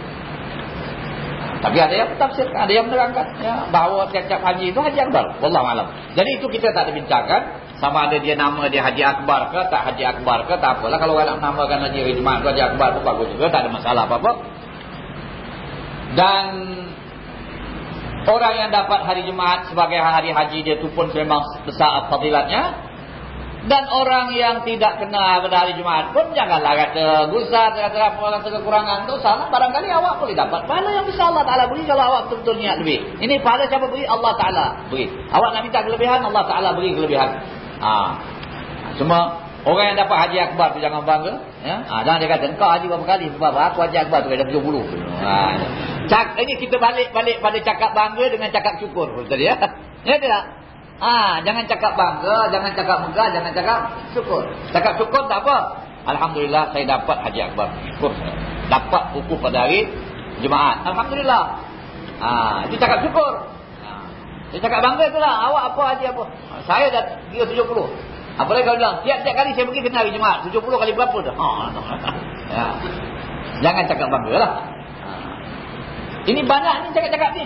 Tapi ada yang tafsirkan, ada yang menerangkan ya, bahawa tiap-tiap haji itu haji akbar. Wallahualam. Jadi itu kita tak ada bincangkan. Sama ada dia nama dia Haji Akbar ke tak Haji Akbar ke tak apalah. Kalau orang nak namakan Haji Rijman tu Haji Akbar pun bagus juga. Tak ada masalah apa-apa. Dan orang yang dapat hari Jumaat sebagai hari haji dia tu pun memang besar fadilatnya. Dan orang yang tidak kena pada hari Jumaat pun janganlah kata gusar, kata apa, kata kekurangan tu salah. Barangkali awak boleh dapat pahala yang besar Allah Ta'ala beri kalau awak betul-betul niat lebih. Ini pahala siapa beri? Allah Ta'ala beri. Awak nak minta kelebihan, Allah Ta'ala beri kelebihan. Ha. Cuma orang yang dapat haji akbar tu jangan bangga. Ya? Ha, jangan dia kata, engkau haji berapa kali? Sebab aku haji akbar tu dah 70. Ha. Cak, ini kita balik-balik pada cakap bangga dengan cakap syukur. Betul ya? Ya tidak? Ah, jangan cakap bangga, jangan cakap megah, jangan cakap syukur. Cakap syukur tak apa. Alhamdulillah saya dapat haji akbar. Syukur saya. Dapat buku pada hari Jumaat. Alhamdulillah. Ah, itu cakap syukur. Ah. Dia cakap bangga itulah. Awak apa haji apa? Saya dah 370. Apalagi kalau bilang, tiap-tiap kali saya pergi kena hari Jumaat. 70 kali berapa dah? Ha, ya. Jangan cakap bangga lah. Ini banyak ni cakap-cakap ni.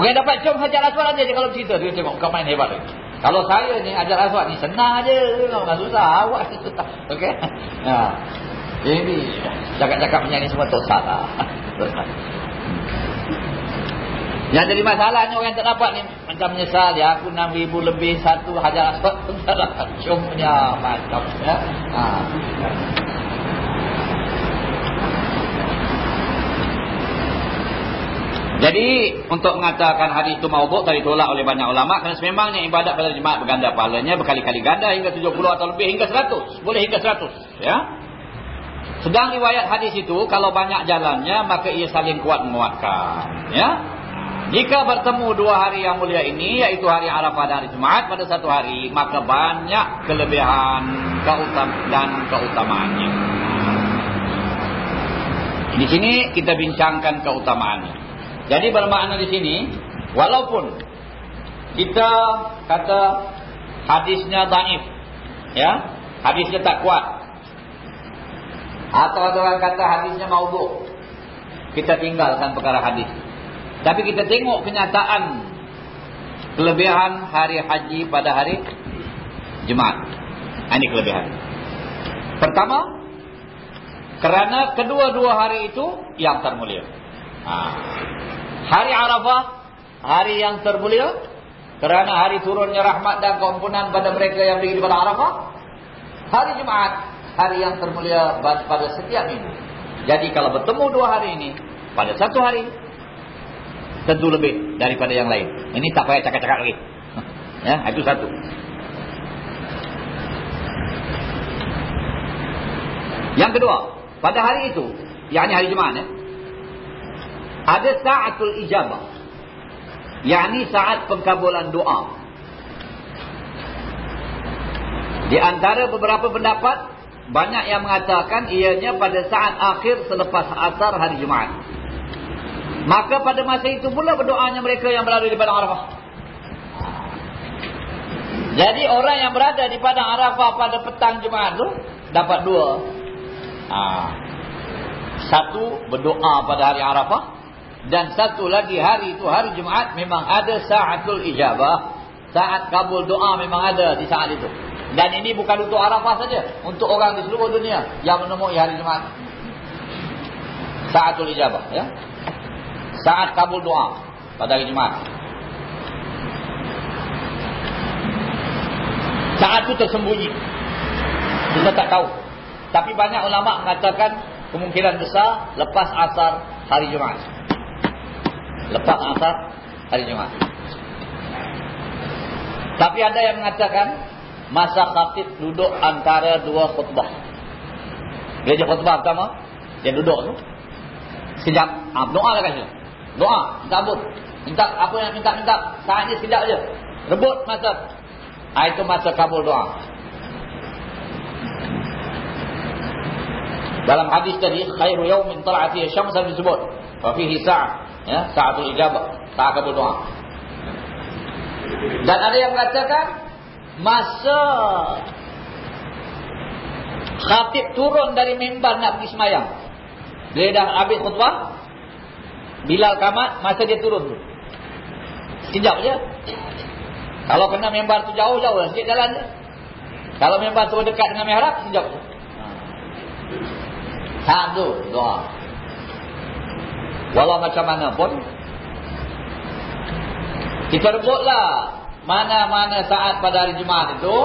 Orang dapat cium hajar aswad aja dia kalau cerita. Dia tengok kau main hebat lagi. Kalau saya ni hajar aswad ni senang aja. Enggak susah. Awak ni susah. Okey. Ha. Ini cakap-cakap menyanyi semua tak salah. Yang jadi masalahnya orang tak dapat ni macam menyesal ya aku 6000 lebih satu hajar aswad salah ciumnya macam ya. Ha. Jadi untuk mengatakan hari itu maudhu tadi tolak oleh banyak ulama kerana sememangnya ibadat pada jemaat berganda pahalanya berkali-kali ganda hingga 70 atau lebih hingga 100 boleh hingga 100 ya? Sedang riwayat hadis itu kalau banyak jalannya maka ia saling kuat menguatkan ya? Jika bertemu dua hari yang mulia ini yaitu hari Arafah dan hari Jumaat pada satu hari maka banyak kelebihan keutam dan keutamaannya. Di sini kita bincangkan keutamaannya jadi bermakna di sini, walaupun kita kata hadisnya daif, ya, hadisnya tak kuat, atau orang kata hadisnya maudhu, kita tinggalkan perkara hadis. Tapi kita tengok kenyataan kelebihan hari haji pada hari Jumaat. Ini kelebihan. Pertama, kerana kedua-dua hari itu yang termulia. Ha. Hari Arafah, hari yang termulia. Kerana hari turunnya rahmat dan keampunan pada mereka yang pergi pada Arafah. Hari Jumaat, hari yang termulia pada setiap minggu. Jadi kalau bertemu dua hari ini, pada satu hari tentu lebih daripada yang lain. Ini tak payah cakap-cakap lagi. Ya, itu satu. Yang kedua, pada hari itu, yakni hari Jumaat ya, ada saatul ijabah. Yakni saat pengkabulan doa. Di antara beberapa pendapat banyak yang mengatakan ianya pada saat akhir selepas asar hari Jumaat. Maka pada masa itu pula berdoanya mereka yang berada di padang Arafah. Jadi orang yang berada di padang Arafah pada petang Jumaat tu dapat dua. Ha. Satu berdoa pada hari Arafah dan satu lagi hari itu hari Jumaat memang ada saatul ijabah. Saat kabul doa memang ada di saat itu. Dan ini bukan untuk Arafah saja, untuk orang di seluruh dunia yang menemui hari Jumaat. Saatul ijabah, ya. Saat kabul doa pada hari Jumaat. Saat itu tersembunyi. Kita tak tahu. Tapi banyak ulama mengatakan kemungkinan besar lepas asar hari Jumaat. Lepas asar hari Jumaat. Tapi ada yang mengatakan masa khatib duduk antara dua khutbah. Gereja khutbah pertama, dia duduk tu. Sekejap, ah, doa lah kan Doa, minta ampun. Minta apa yang minta-minta, saat ni sekejap je. Rebut masa. Ah, itu masa kabul doa. Dalam hadis tadi, khairu yawmin tal'ati syamsa disebut. Wa fihi sa'ah. Ya, sa'atul ijabah. Sa'ah kabul doa. Dan ada yang mengatakan, masa khatib turun dari mimbar nak pergi semayang dia dah habis khutbah Bilal kamat masa dia turun sekejap je. Kalau kena mimbar tu jauh-jauh lah sikit jalan je. Kalau mimbar tu dekat dengan mihrab sekejap je. Tak tu doa walau macam mana pun kita rebutlah mana-mana saat pada hari Jumaat itu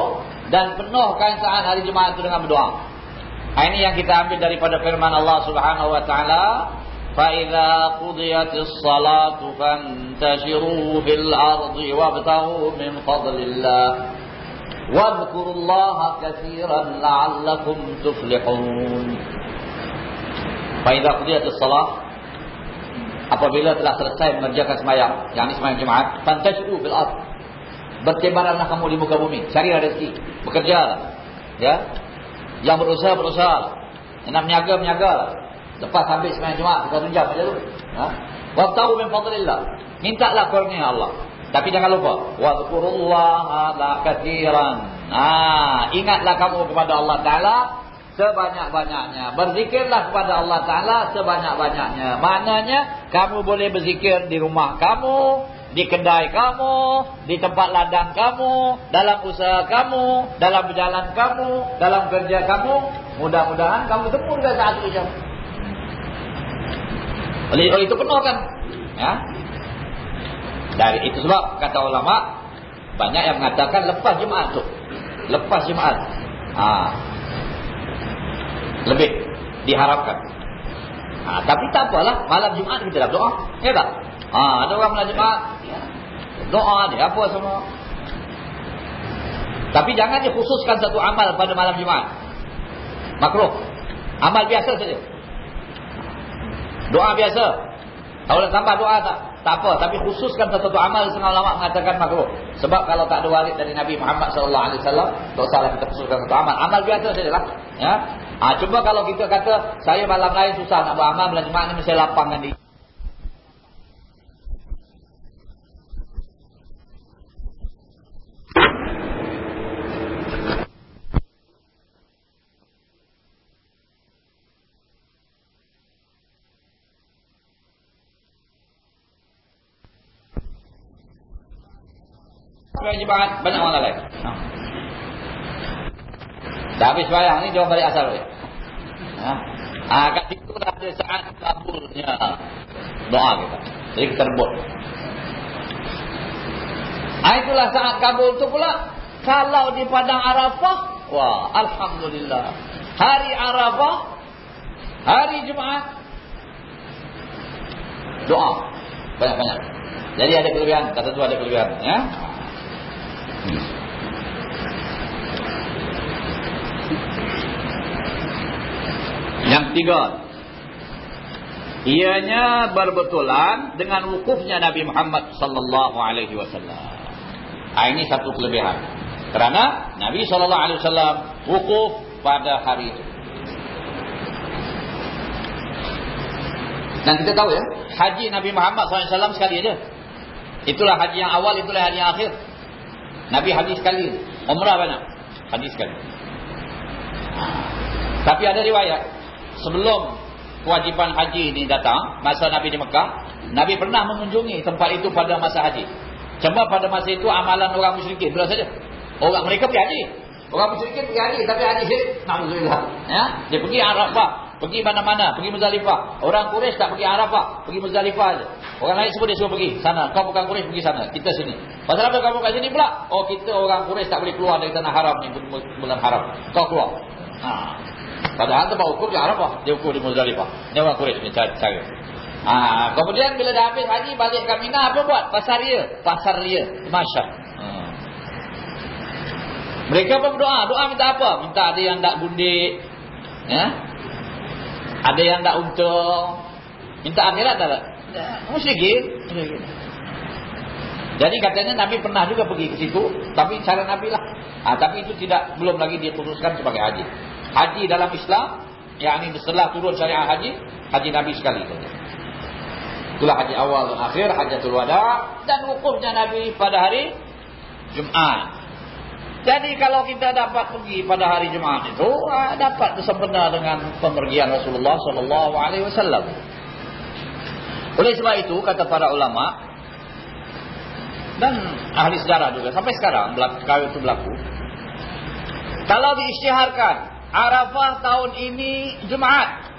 dan penuhkan saat hari Jumaat itu dengan berdoa. Ini yang kita ambil daripada firman Allah Subhanahu wa taala, "Fa idza qudiyatis salatu fantashiru fil ardi wabtaghu min fadlillah wadhkurullaha katsiran la'allakum tuflihun." Fa idza qudiyatis salat apabila telah selesai mengerjakan sembahyang, yakni sembahyang Jumaat, fantashiru fil ardi Bertebaranlah kamu di muka bumi. Carilah rezeki. Bekerja. Ya. Yang berusaha, berusaha. Yang nak menyaga, menyaga. Lepas habis semayang Jumat, kita tunjam saja tu. Ha? Wabtahu min fadlillah. Mintalah kurnia Allah. Tapi jangan lupa. Wadkurullaha la kathiran. Ha, ingatlah kamu kepada Allah Ta'ala sebanyak-banyaknya. Berzikirlah kepada Allah Ta'ala sebanyak-banyaknya. Maknanya, kamu boleh berzikir di rumah kamu, di kedai kamu, di tempat ladang kamu, dalam usaha kamu, dalam berjalan kamu, dalam kerja kamu, mudah-mudahan kamu temu dah saat itu. Oleh itu penuh kan? Ya. Dari itu sebab kata ulama banyak yang mengatakan lepas Jumaat tu. Lepas Jumaat. Ha. Lebih diharapkan. Ha, tapi tak apalah malam Jumaat kita dah doa. Ya tak? Ha, ada orang malam Jumaat doa dia apa semua. Tapi jangan dikhususkan satu amal pada malam Jumaat. Makruh. Amal biasa saja. Doa biasa. Kalau nak tambah doa tak? Tak apa. Tapi khususkan satu, amal setengah ulama mengatakan makruh. Sebab kalau tak ada walid dari Nabi Muhammad SAW, tak salah kita khususkan satu amal. Amal biasa sajalah. Ya. Ha, cuma kalau kita kata, saya malam lain susah nak buat amal, malam Jumaat ni mesti lapangkan diri. Semayang Jumaat banyak orang lain. Ha. Dah habis semayang ni jawab balik asal. Ha. Ha, kat situ ada saat kabulnya doa kita. Jadi kita rebut. Ha, itulah saat kabul tu pula. Kalau di padang Arafah, wah, Alhamdulillah. Hari Arafah, hari Jumaat, Doa. Banyak-banyak. Jadi ada kelebihan. Tak tentu ada kelebihan. Ya. Yang tiga. Ianya berbetulan dengan wukufnya Nabi Muhammad sallallahu alaihi wasallam. Ah, ini satu kelebihan. Kerana Nabi sallallahu alaihi wasallam wukuf pada hari itu. Dan kita tahu ya, haji Nabi Muhammad SAW sekali aja. Itulah haji yang awal, itulah haji yang akhir. Nabi haji sekali. Umrah banyak. Haji sekali. Tapi ada riwayat. Sebelum kewajipan haji ini datang, masa Nabi di Mekah, Nabi pernah mengunjungi tempat itu pada masa haji. Cuma pada masa itu amalan orang musyrikin. Betul saja. Orang mereka pergi haji. Orang musyrikin pergi haji. Tapi haji. Alhamdulillah. Ya? Dia pergi Arafah. Pergi mana-mana, pergi Muzdalifah. Orang Quraisy tak pergi Arafah, pergi Muzdalifah aja. Orang lain semua dia suruh pergi sana. Kau bukan Quraisy pergi sana, kita sini. Pasal apa kamu kat sini pula? Oh, kita orang Quraisy tak boleh keluar dari tanah haram ni bulan haram. Kau keluar. Ha. Padahal tempat ukur di Arafah, dia ukur di Muzdalifah. Ni orang Quraisy ni cara. cara. Ha, kemudian bila dah habis haji balik ke Mina apa buat? Pasar ria, pasar ria, masya. Ha. Mereka pun berdoa, doa minta apa? Minta ada yang tak gundik, ya, ada yang tak untung. Minta akhirat tak? Musyrikin. Jadi katanya Nabi pernah juga pergi ke situ. Tapi cara Nabi lah. Ha, tapi itu tidak belum lagi dikhususkan sebagai haji. Haji dalam Islam. Yang ini setelah turun syariah haji. Haji Nabi sekali. Itulah haji awal dan akhir. Hajatul wada. Dan hukumnya Nabi pada hari Jum'at. Jadi kalau kita dapat pergi pada hari Jumaat itu ah, dapat bersempena dengan pemergian Rasulullah sallallahu alaihi wasallam. Oleh sebab itu kata para ulama dan ahli sejarah juga sampai sekarang berlaku itu berlaku. Kalau diisytiharkan Arafah tahun ini Jumaat.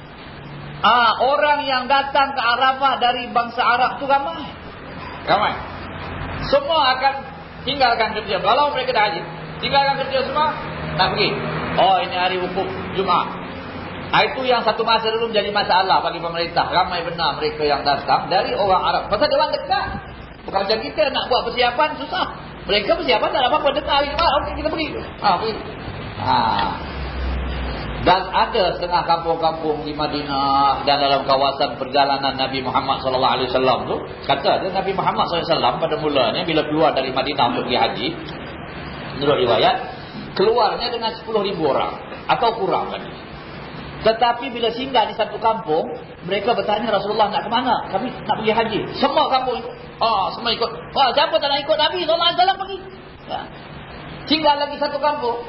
Ah, orang yang datang ke Arafah dari bangsa Arab itu ramai. Ramai. Semua akan tinggalkan kerja kalau mereka dah haji. Tinggalkan kerja semua, tak pergi. Oh, ini hari wukuf Jumaat. Nah, itu yang satu masa dulu menjadi masalah bagi pemerintah. Ramai benar mereka yang datang dari orang Arab. Pasal dia orang dekat. Bukan macam kita nak buat persiapan, susah. Mereka persiapan tak apa-apa. Dekat hari Jumaat, okey kita pergi. Ha, pergi. Ha. Dan ada setengah kampung-kampung di Madinah dan dalam kawasan perjalanan Nabi Muhammad SAW tu. Kata ada Nabi Muhammad SAW pada mulanya bila keluar dari Madinah untuk pergi haji menurut riwayat keluarnya dengan 10 ribu orang atau kurang lagi. Tetapi bila singgah di satu kampung, mereka bertanya Rasulullah nak ke mana? Kami nak pergi haji. Semua kampung ikut. Ah, semua ikut. Wah, siapa tak nak ikut Nabi sallallahu alaihi wasallam pergi? Ya. Singgah lagi satu kampung,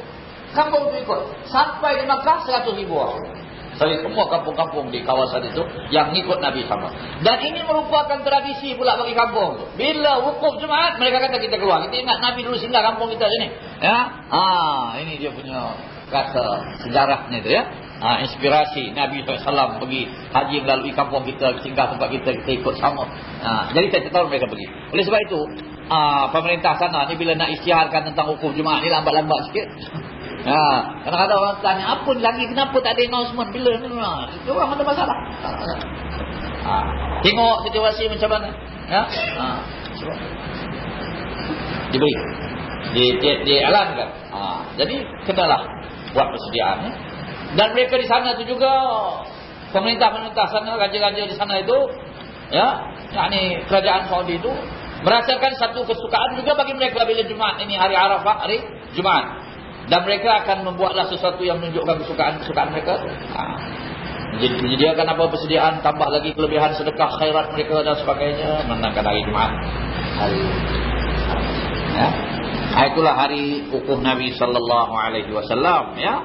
kampung itu ikut. Sampai di Makkah 100 ribu orang. Dari semua kampung-kampung di kawasan itu yang ikut Nabi sama. Dan ini merupakan tradisi pula bagi kampung. Bila wukuf Jumaat mereka kata kita keluar. Kita ingat Nabi dulu singgah kampung kita sini. Ya. Ah, ini dia punya kata sejarahnya itu ya. Ha, inspirasi Nabi SAW pergi haji melalui kampung kita, singgah tempat kita, kita ikut sama. Ha, jadi saya tahu mereka pergi. Oleh sebab itu, ha, pemerintah sana ni bila nak isytiharkan tentang hukum Jumaat ni lambat-lambat sikit. Ha, kadang-kadang orang tanya, apa lagi kenapa tak ada announcement bila ni? Ha, itu orang ada masalah. Ha, tengok situasi macam mana. Ya? Ha, diberi. Di, di, di alamkan. Ha, jadi, kenalah buat persediaan. Ya? Dan mereka di sana itu juga, pemerintah-pemerintah sana, raja-raja di sana itu, ya, yakni kerajaan Saudi itu, merasakan satu kesukaan juga bagi mereka bila Jumaat ini hari Arafah, hari Jumaat. Dan mereka akan membuatlah sesuatu yang menunjukkan kesukaan-kesukaan mereka. Ha. Menyediakan apa persediaan, tambah lagi kelebihan sedekah, khairat mereka dan sebagainya. Menangkan hari Jumat. Hari. Ya. Ha, itulah hari hukum Nabi Sallallahu Alaihi Wasallam. Ya.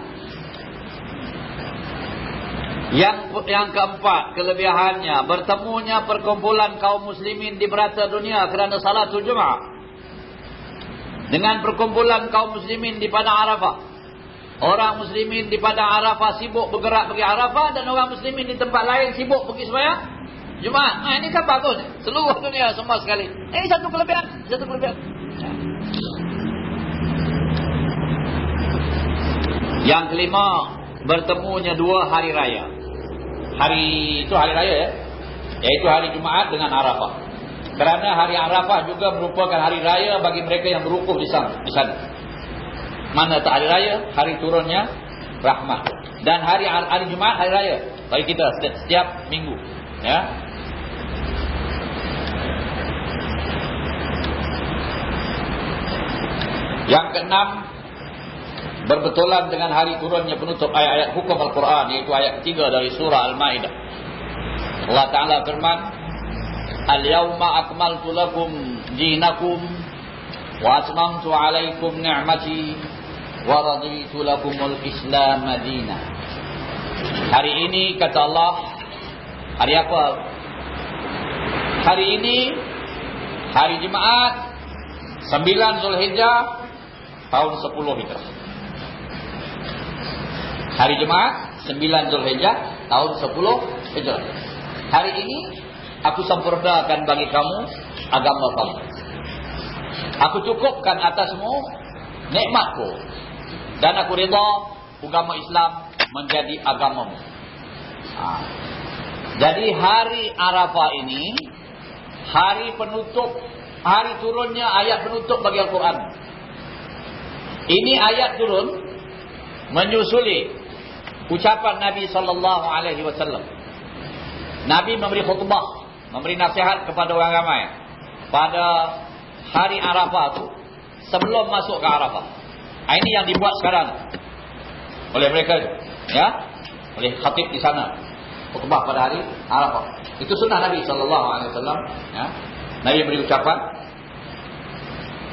Yang yang keempat kelebihannya bertemunya perkumpulan kaum muslimin di merata dunia kerana salatul Jumaat dengan perkumpulan kaum muslimin di padang Arafah. Orang muslimin di padang Arafah sibuk bergerak pergi Arafah dan orang muslimin di tempat lain sibuk pergi sembahyang Jumaat. Nah, ini kan bagus. Seluruh dunia semua sekali. Ini satu kelebihan, satu kelebihan. Yang kelima, bertemunya dua hari raya. Hari itu hari raya ya. Yaitu hari Jumaat dengan Arafah. Kerana hari Arafah juga merupakan hari raya bagi mereka yang berukuf di sana. Di sana. Mana tak hari raya, hari turunnya rahmat. Dan hari hari Jumaat hari raya bagi kita setiap, setiap minggu. Ya. Yang keenam berbetulan dengan hari turunnya penutup ayat-ayat hukum Al-Quran iaitu ayat ketiga dari surah Al-Maidah. Allah Taala firman, "Al-yawma akmaltu lakum dinakum wa atmamtu 'alaykum ni'mati wa raditu lakumul Islam madinah." Hari ini kata Allah, hari apa? Hari ini hari Jumaat 9 Zulhijjah tahun 10 Hijrah. Hari Jumaat 9 Zulhijjah tahun 10 Hijrah. Hari ini aku sempurnakan bagi kamu agama kamu. Aku cukupkan atasmu nikmatku dan aku redha agama Islam menjadi agamamu. Ha. Jadi hari Arafah ini hari penutup, hari turunnya ayat penutup bagi Al-Quran. Ini ayat turun menyusuli ucapan Nabi sallallahu alaihi wasallam. Nabi memberi khutbah, memberi nasihat kepada orang ramai pada hari Arafah itu sebelum masuk ke Arafah. Ah, ini yang dibuat sekarang oleh mereka ya, oleh khatib di sana. Khutbah pada hari Arafah. Itu sunnah Nabi sallallahu alaihi wasallam, ya. Nabi beri ucapan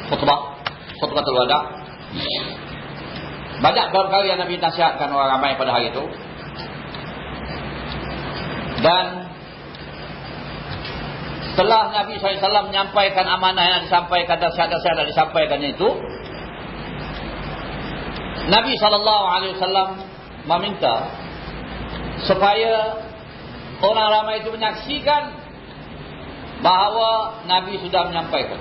khutbah, khutbatul wada. Banyak perkara yang Nabi nasihatkan orang ramai pada hari itu. Dan setelah Nabi SAW menyampaikan amanah yang disampaikan dan syahadat-syahadat disampaikan itu, Nabi SAW meminta supaya orang ramai itu menyaksikan bahawa Nabi sudah menyampaikan.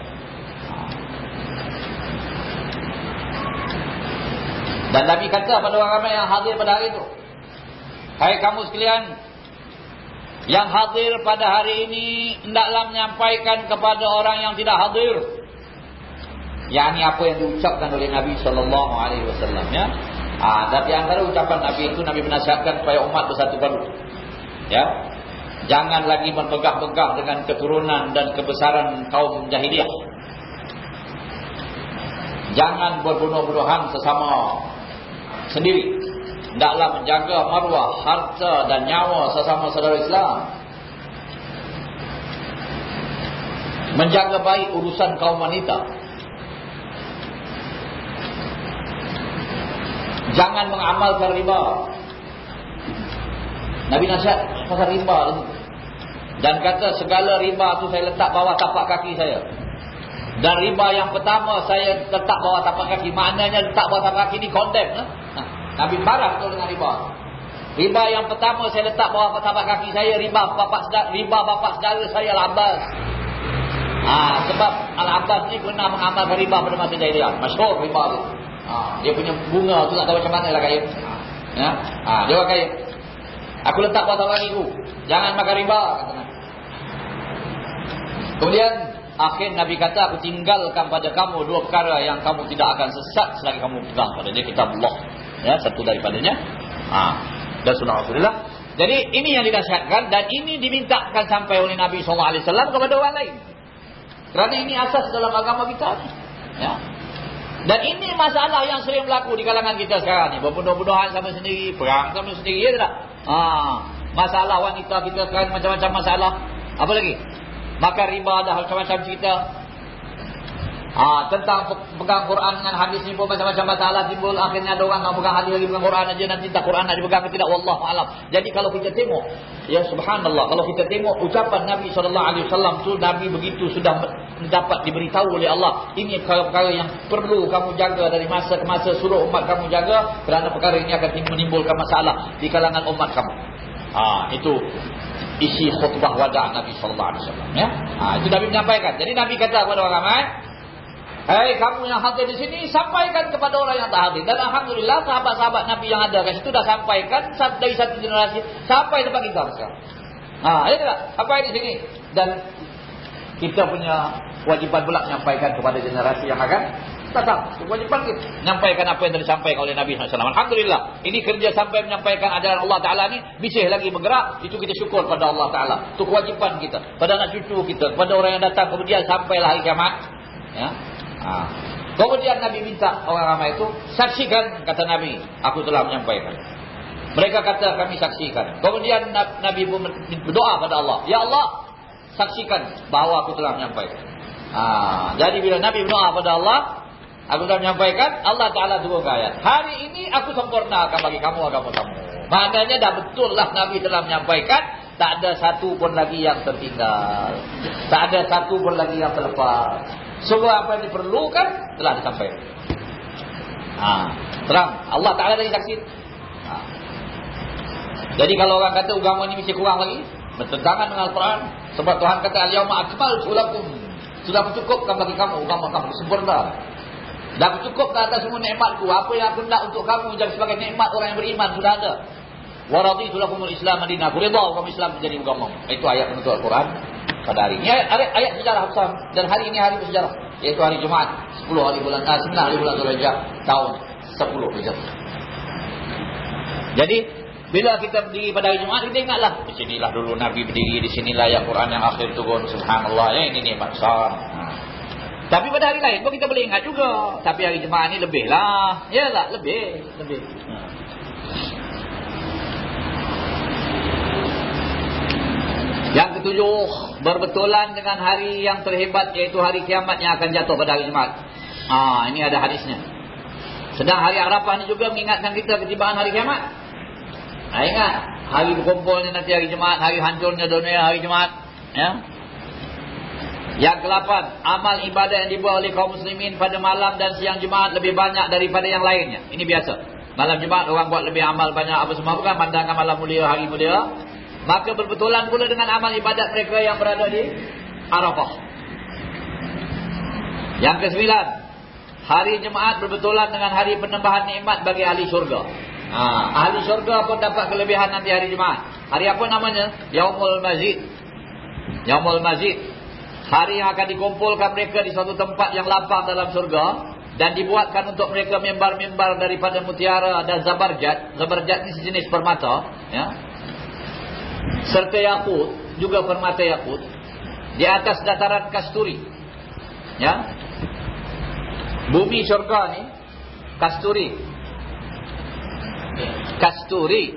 Dan Nabi kata pada orang ramai yang hadir pada hari itu, Hai kamu sekalian, yang hadir pada hari ini hendaklah menyampaikan kepada orang yang tidak hadir. Yang ini apa yang diucapkan oleh Nabi sallallahu alaihi wasallam ya. Ah, antara ucapan Nabi itu Nabi menasihatkan supaya umat bersatu padu. Ya. Jangan lagi berpegah-pegah dengan keturunan dan kebesaran kaum jahiliyah. Jangan berbunuh-bunuhan sesama sendiri hendaklah menjaga maruah, harta dan nyawa sesama saudara Islam. Menjaga baik urusan kaum wanita. Jangan mengamalkan riba. Nabi nasihat pasal riba. Dan kata segala riba itu saya letak bawah tapak kaki saya. Dan riba yang pertama saya letak bawah tapak kaki. Maknanya letak bawah tapak kaki ini condemn. Eh? Nabi marah betul dengan riba. Riba yang pertama saya letak bawah tapak kaki saya riba bapak sedar, riba bapak saudara saya Al-Abbas. Ha, sebab Al-Abbas ni pernah mengamalkan riba pada masa jahiliah. Masyhur riba tu. Ha, dia punya bunga tu tak tahu macam mana lah kaya. Ya. Ha, dia orang kaya. Aku letak bawah tapak kakiku. Jangan makan riba kata Kemudian akhir Nabi kata aku tinggalkan pada kamu dua perkara yang kamu tidak akan sesat selagi kamu pegang pada dia kitab Allah ya satu daripadanya. Ha. Dan sunnah Rasulullah jadi ini yang dinasihatkan dan ini dimintakan sampai oleh Nabi sallallahu alaihi wasallam kepada orang lain. Kerana ini asas dalam agama kita ya. Dan ini masalah yang sering berlaku di kalangan kita sekarang ni. Berbunuh-bunuhan sama sendiri perang sama sendiri ya tak? Ha. Masalah wanita kita sekarang macam-macam masalah. Apa lagi? Makan riba dah macam-macam cerita Ha, tentang pegang Quran dengan hadis ni pun macam-macam masalah timbul. Akhirnya ada orang nak pegang hadis lagi pegang Quran aja nanti tak Quran nak dipegang ke tidak. Wallahu alam. Jadi kalau kita tengok, ya subhanallah, kalau kita tengok ucapan Nabi SAW tu Nabi begitu sudah dapat diberitahu oleh Allah. Ini perkara-perkara yang perlu kamu jaga dari masa ke masa suruh umat kamu jaga kerana perkara ini akan menimbulkan masalah di kalangan umat kamu. Ha, itu isi khutbah wada Nabi SAW. Ya? Ha, itu Nabi menyampaikan. Jadi Nabi kata kepada orang ramai, Hei kamu yang hadir di sini sampaikan kepada orang yang tak hadir. Dan alhamdulillah sahabat-sahabat Nabi yang ada kat situ dah sampaikan dari satu generasi sampai tempat kita sekarang. Ha, ya tak? Sampai di sini. Dan kita punya kewajipan pula menyampaikan kepada generasi yang akan datang. Kewajipan kita menyampaikan apa yang telah disampaikan oleh Nabi SAW. Alhamdulillah. Ini kerja sampai menyampaikan ajaran Allah Ta'ala ni. Bisa lagi bergerak. Itu kita syukur pada Allah Ta'ala. Itu kewajipan kita. Pada anak cucu kita. Pada orang yang datang. Kemudian sampailah hari kiamat. Ya. Ha. Kemudian Nabi minta orang ramai itu. Saksikan kata Nabi. Aku telah menyampaikan. Mereka kata kami saksikan. Kemudian Nabi pun berdoa pada Allah. Ya Allah, saksikan bahawa aku telah menyampaikan. Ha, jadi bila Nabi berdoa pada Allah, aku telah menyampaikan, Allah Ta'ala turun ayat. Hari ini aku sempurnakan bagi kamu agama kamu. Maknanya dah betul lah Nabi telah menyampaikan, tak ada satu pun lagi yang tertinggal. Tak ada satu pun lagi yang terlepas. Semua apa yang diperlukan telah disampaikan. Ha, terang. Allah Ta'ala lagi saksi. Jadi kalau orang kata agama ini masih kurang lagi, bertentangan dengan Al-Quran. Sebab Tuhan kata, Al-Yawma akmaltu lakum. Sudah mencukupkan bagi kamu agama kamu sempurna. Dah mencukupkan atas semua nikmatku. Apa yang aku nak untuk kamu jadi sebagai nikmat orang yang beriman sudah ada. Wa raditu lakumul Islam Madinah. Aku redha kamu Islam menjadi agama. Itu ayat penutup Al-Quran pada hari ini. Ayat, ayat sejarah besar. Dan hari ini hari bersejarah. Iaitu hari Jumaat. 10 hari bulan, ah, 9 hari bulan Zulhijjah tahun 10 Hijrah. Jadi bila kita berdiri pada hari Jumaat, kita ingatlah. Di sinilah dulu Nabi berdiri, di sinilah yang Quran yang akhir turun. Subhanallah, ya, ini nikmat besar. Tapi pada hari lain pun kita boleh ingat juga. Tapi hari Jumaat ni lebih lah. Ya lah, lebih. lebih. Yang ketujuh, berbetulan dengan hari yang terhebat iaitu hari kiamat yang akan jatuh pada hari Jumaat. Ah, ini ada hadisnya. Sedang hari Arafah ni juga mengingatkan kita ketibaan hari kiamat. Ha, ingat hari berkumpul ni nanti hari Jumaat, hari hancurnya dunia hari Jumaat, ya. Yang kelapan, amal ibadah yang dibuat oleh kaum muslimin pada malam dan siang Jumaat lebih banyak daripada yang lainnya. Ini biasa. Malam Jumaat orang buat lebih amal banyak apa semua bukan pandangan malam mulia hari mulia. Maka berbetulan pula dengan amal ibadat mereka yang berada di Arafah. Yang kesembilan, hari Jumaat berbetulan dengan hari penambahan nikmat bagi ahli syurga. Ha, ahli syurga pun dapat kelebihan nanti hari Jumaat. Hari apa namanya? Yaumul Mazid. Yaumul Mazid. Hari yang akan dikumpulkan mereka di suatu tempat yang lapang dalam syurga. Dan dibuatkan untuk mereka mimbar-mimbar daripada mutiara dan zabarjat. Zabarjat ni sejenis permata. Ya. Serta yakut. Juga permata yakut. Di atas dataran kasturi. Ya. Bumi syurga ni. Kasturi kasturi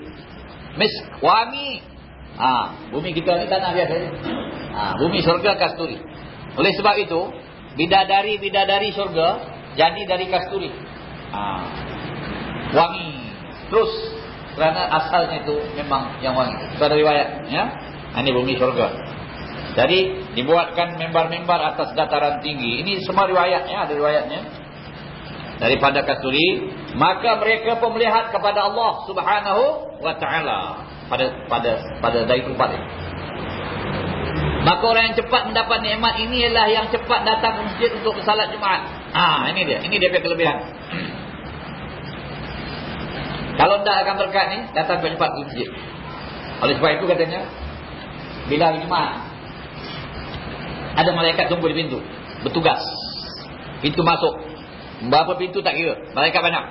misk wangi ha, bumi kita ni tanah biasa ha, bumi surga kasturi oleh sebab itu bidadari-bidadari surga jadi dari kasturi ha, wangi terus kerana asalnya itu memang yang wangi. Itu ada riwayat ya? Ha, ini bumi surga jadi dibuatkan membar-membar atas dataran tinggi. Ini semua riwayat ya, ada riwayatnya. Daripada kasturi maka mereka pun melihat kepada Allah Subhanahu wa taala pada pada pada dari tempat ini. Maka orang yang cepat mendapat nikmat ini ialah yang cepat datang ke masjid untuk salat Jumaat. Ah ini dia. Ini dia punya kelebihan kalau tidak akan berkat ni datang cepat ke masjid oleh sebab itu katanya bila hari Jumaat ada malaikat tunggu di pintu bertugas pintu masuk Berapa pintu tak kira. Malaikat banyak.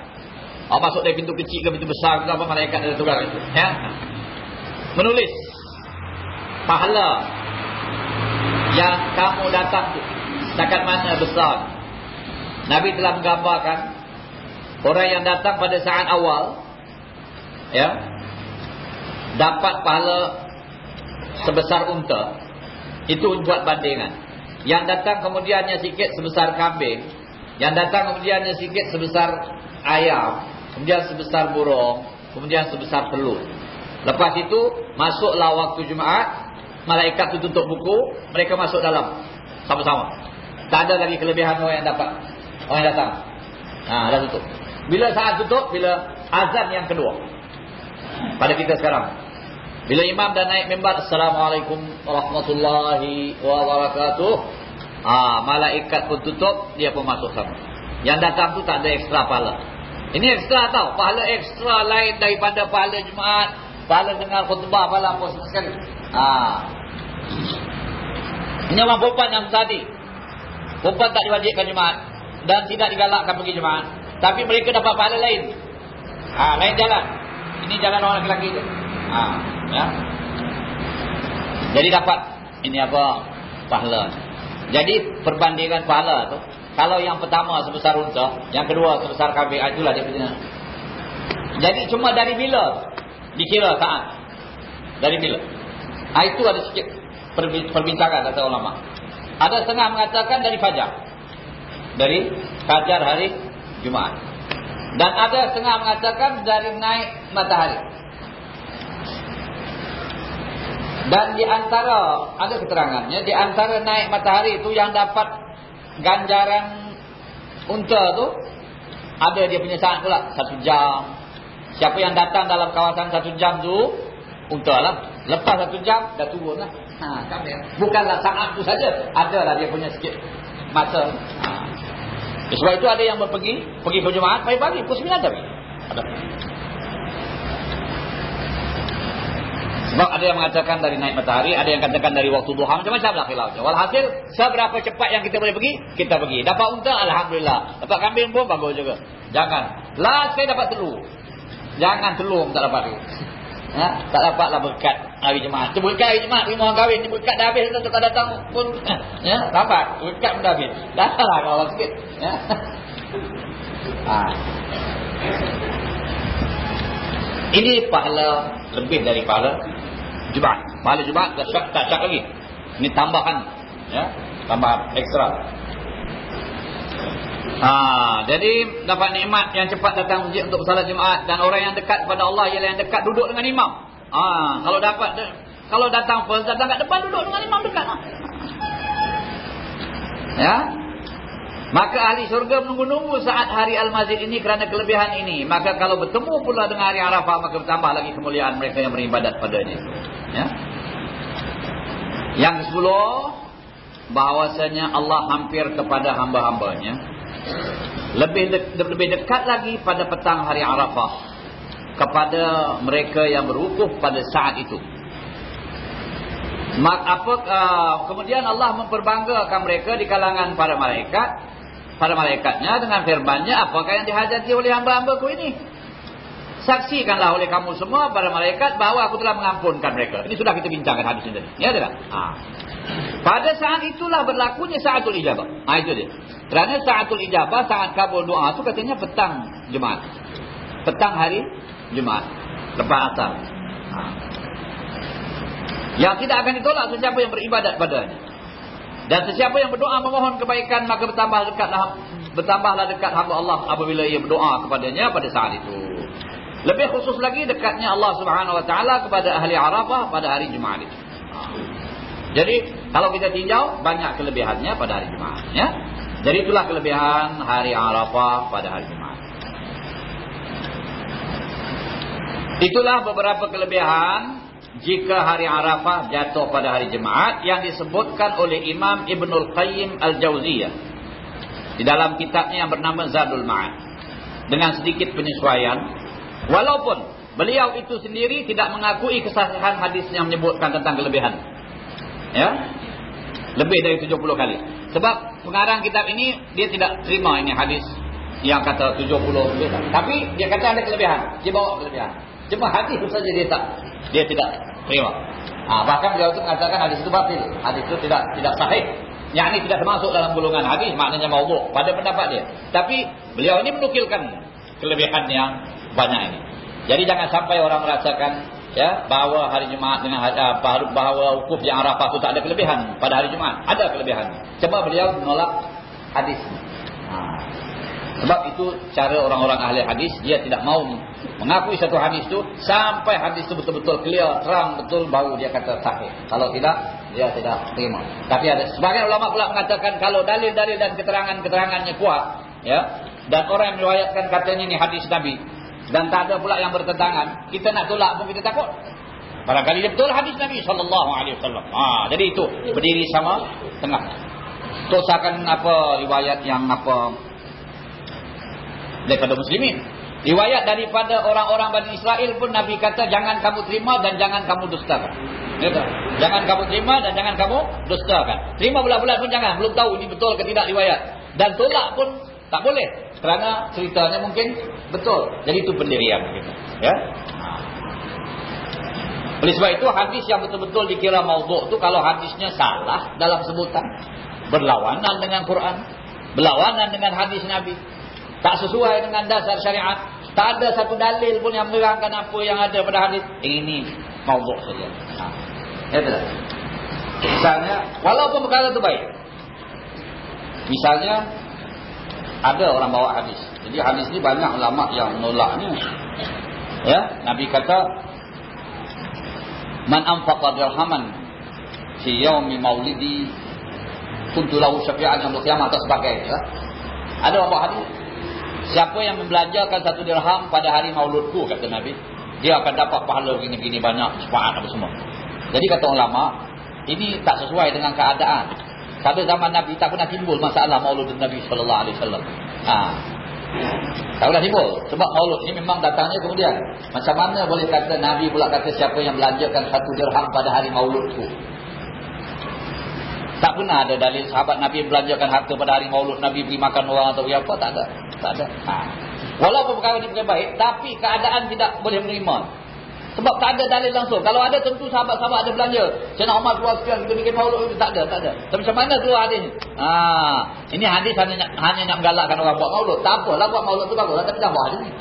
Oh, masuk dari pintu kecil ke pintu besar ke apa malaikat ada tugas itu. Ya. Menulis pahala yang kamu datang tu setakat mana besar. Nabi telah menggambarkan orang yang datang pada saat awal ya dapat pahala sebesar unta itu buat bandingan. Yang datang kemudiannya sikit sebesar kambing yang datang kemudiannya sikit sebesar ayam. Kemudian sebesar burung. Kemudian sebesar telur. Lepas itu, masuklah waktu Jumaat. Malaikat itu tutup buku. Mereka masuk dalam. Sama-sama. Tak ada lagi kelebihan orang yang dapat. Orang yang datang. Ha, dah tutup. Bila saat tutup? Bila azan yang kedua. Pada kita sekarang. Bila imam dah naik member. Assalamualaikum warahmatullahi wabarakatuh. Ah, malaikat pun tutup, dia pun masuk sama. Yang datang tu tak ada ekstra pahala. Ini ekstra tau, pahala ekstra lain daripada pahala Jumaat, pahala dengar khutbah, pahala apa sekali. Ha. Ini orang perempuan yang tadi. Perempuan tak diwajibkan Jumaat. Dan tidak digalakkan pergi Jumaat. Tapi mereka dapat pahala lain. Ha, lain jalan. Ini jalan orang lelaki je. Ha, ya. Jadi dapat. Ini apa? Pahala. Jadi perbandingan pahala tu. Kalau yang pertama sebesar unta. Yang kedua sebesar kambing. Ah, itulah dia punya. Jadi cuma dari bila? Dikira saat. Dari bila? Ha, itu ada sikit perbincangan kata ulama. Ada setengah mengatakan dari fajar. Dari fajar hari Jumaat. Dan ada setengah mengatakan dari naik matahari. Dan di antara ada keterangannya di antara naik matahari itu yang dapat ganjaran unta tu ada dia punya saat pula satu jam. Siapa yang datang dalam kawasan satu jam tu unta lah. Lepas satu jam dah turun lah. Ha, Bukanlah saat tu saja. Adalah dia punya sikit masa. Ha. Sebab itu ada yang pergi pergi berjemaat pagi-pagi pukul 9 tadi. Ada. Sebab ada yang mengatakan dari naik matahari, ada yang katakan dari waktu duha, macam-macam lah khilafnya. Walhasil, seberapa cepat yang kita boleh pergi, kita pergi. Dapat unta, Alhamdulillah. Dapat kambing pun, bagus juga. Jangan. Last saya dapat telur. Jangan telur tak dapat. Ha? Tak dapatlah berkat hari Jumaat. Tu berkat hari Jumaat, lima orang kahwin. Berkat dah habis, tak datang pun. Ya? Dapat. Berkat pun dah habis. Datanglah kalau sikit. Ya? Ha. Ini pahala lebih dari pahala Jumaat. Pahala Jumaat tak syak, tak syak lagi. Ini tambahan. Ya? Tambahan ekstra. Ha, jadi dapat nikmat yang cepat datang masjid untuk salat Jumaat dan orang yang dekat kepada Allah ialah yang dekat duduk dengan imam. Ha, kalau dapat kalau datang first datang kat depan duduk dengan imam dekat. Ya. Maka ahli syurga menunggu-nunggu saat hari Al-Mazid ini kerana kelebihan ini. Maka kalau bertemu pula dengan hari Arafah maka bertambah lagi kemuliaan mereka yang beribadat padanya. Ya. Yang ke bahwasanya Allah hampir kepada hamba-hambanya lebih de lebih dekat lagi pada petang hari Arafah kepada mereka yang berwukuf pada saat itu. Mak apa uh, kemudian Allah memperbanggakan mereka di kalangan para malaikat, para malaikatnya dengan firman-Nya, apakah yang dihajati oleh hamba-hambaku ini? Saksikanlah oleh kamu semua para malaikat bahawa aku telah mengampunkan mereka. Ini sudah kita bincangkan hadis ini. Ya tidak? Ha. Pada saat itulah berlakunya saatul ijabah. Ha, itu dia. Kerana saatul ijabah, saat kabul doa itu katanya petang Jumaat. Petang hari Jumaat. Lepas asal. Ha. Yang tidak akan ditolak sesiapa yang beribadat padanya. Dan sesiapa yang berdoa memohon kebaikan, maka bertambah dekatlah, bertambahlah dekat hamba Allah apabila ia berdoa kepadanya pada saat itu. Lebih khusus lagi dekatnya Allah Subhanahu Wa Taala kepada ahli Arafah pada hari Jumaat itu. Ha. Jadi kalau kita tinjau banyak kelebihannya pada hari Jumaat. Ya? Jadi itulah kelebihan hari Arafah pada hari Jumaat. Itulah beberapa kelebihan jika hari Arafah jatuh pada hari Jumaat yang disebutkan oleh Imam Ibnul Qayyim Al-Jauziyah di dalam kitabnya yang bernama Zadul Ma'ad dengan sedikit penyesuaian walaupun beliau itu sendiri tidak mengakui kesahihan hadis yang menyebutkan tentang kelebihan ya lebih dari 70 kali sebab pengarang kitab ini dia tidak terima ini hadis yang kata 70 lebih. Tapi dia kata ada kelebihan. Dia bawa kelebihan. Cuma hadis saja dia tak dia tidak terima. Ha, bahkan beliau itu mengatakan hadis itu batil. Hadis itu tidak tidak sahih. Yang ini tidak termasuk dalam golongan hadis maknanya maudhu pada pendapat dia. Tapi beliau ini menukilkan kelebihan yang banyak ini. Jadi jangan sampai orang merasakan ya bahawa hari Jumaat dengan uh, bahawa wukuf yang Arafah itu tak ada kelebihan pada hari Jumaat. Ada kelebihan. Sebab beliau menolak hadis. Ha. sebab itu cara orang-orang ahli hadis dia tidak mau mengakui satu hadis itu sampai hadis itu betul-betul clear terang betul baru dia kata sahih. Kalau tidak dia tidak terima. Tapi ada sebagian ulama pula mengatakan kalau dalil-dalil dan keterangan-keterangannya kuat ya dan orang yang meriwayatkan katanya ini hadis Nabi dan tak ada pula yang bertentangan, kita nak tolak pun kita takut. Barangkali dia betul hadis Nabi sallallahu alaihi wasallam. Ha, jadi itu berdiri sama tengah. Tosakan apa riwayat yang apa daripada muslimin. Riwayat daripada orang-orang Bani Israel pun Nabi kata jangan kamu terima dan jangan kamu dustakan. Ya tak? Jangan kamu terima dan jangan kamu dustakan. Terima bulat-bulat pun jangan. Belum tahu ini betul ke tidak riwayat. Dan tolak pun tak boleh. Kerana ceritanya mungkin betul. Jadi itu pendirian kita. Ya. Oleh sebab itu hadis yang betul-betul dikira maudhu' itu kalau hadisnya salah dalam sebutan berlawanan dengan Quran, berlawanan dengan hadis Nabi, tak sesuai dengan dasar syariat, tak ada satu dalil pun yang menerangkan apa yang ada pada hadis, ini maudhu' saja. Ha. Ya tak? Misalnya, walaupun perkara itu baik. Misalnya ada orang bawa hadis. Jadi hadis ini banyak ulama yang menolaknya. Ya, Nabi kata Man anfaqa dirhaman fi yaumi maulidi kuntu lahu syafi'an yaumil qiyamah atau sebagainya. Ada apa hadis? Siapa yang membelanjakan satu dirham pada hari mauludku kata Nabi, dia akan dapat pahala begini-begini banyak syafaat apa semua. Jadi kata ulama, ini tak sesuai dengan keadaan. Pada zaman Nabi tak pernah timbul masalah maulud Nabi sallallahu alaihi wasallam. Ha, tak boleh timbul. Sebab maulud ni memang datangnya kemudian. Macam mana boleh kata Nabi pula kata siapa yang belanjakan satu dirham pada hari maulud tu. Tak pernah ada dalil sahabat Nabi belanjakan harta pada hari maulud Nabi beri makan orang atau apa. Tak ada. Tak ada. Ha. Walaupun perkara ini baik. Tapi keadaan tidak boleh menerima. Sebab tak ada dalil langsung. Kalau ada tentu sahabat-sahabat ada belanja. Nak Umar keluar sekian kita bikin maulud itu. Tak ada, tak ada. Tapi macam mana keluar hadis ni? Ha, ini hadis hanya nak, hanya nak menggalakkan orang buat maulud. Tak apa lah buat maulud tu bagus. Tapi jangan buat hadis ni.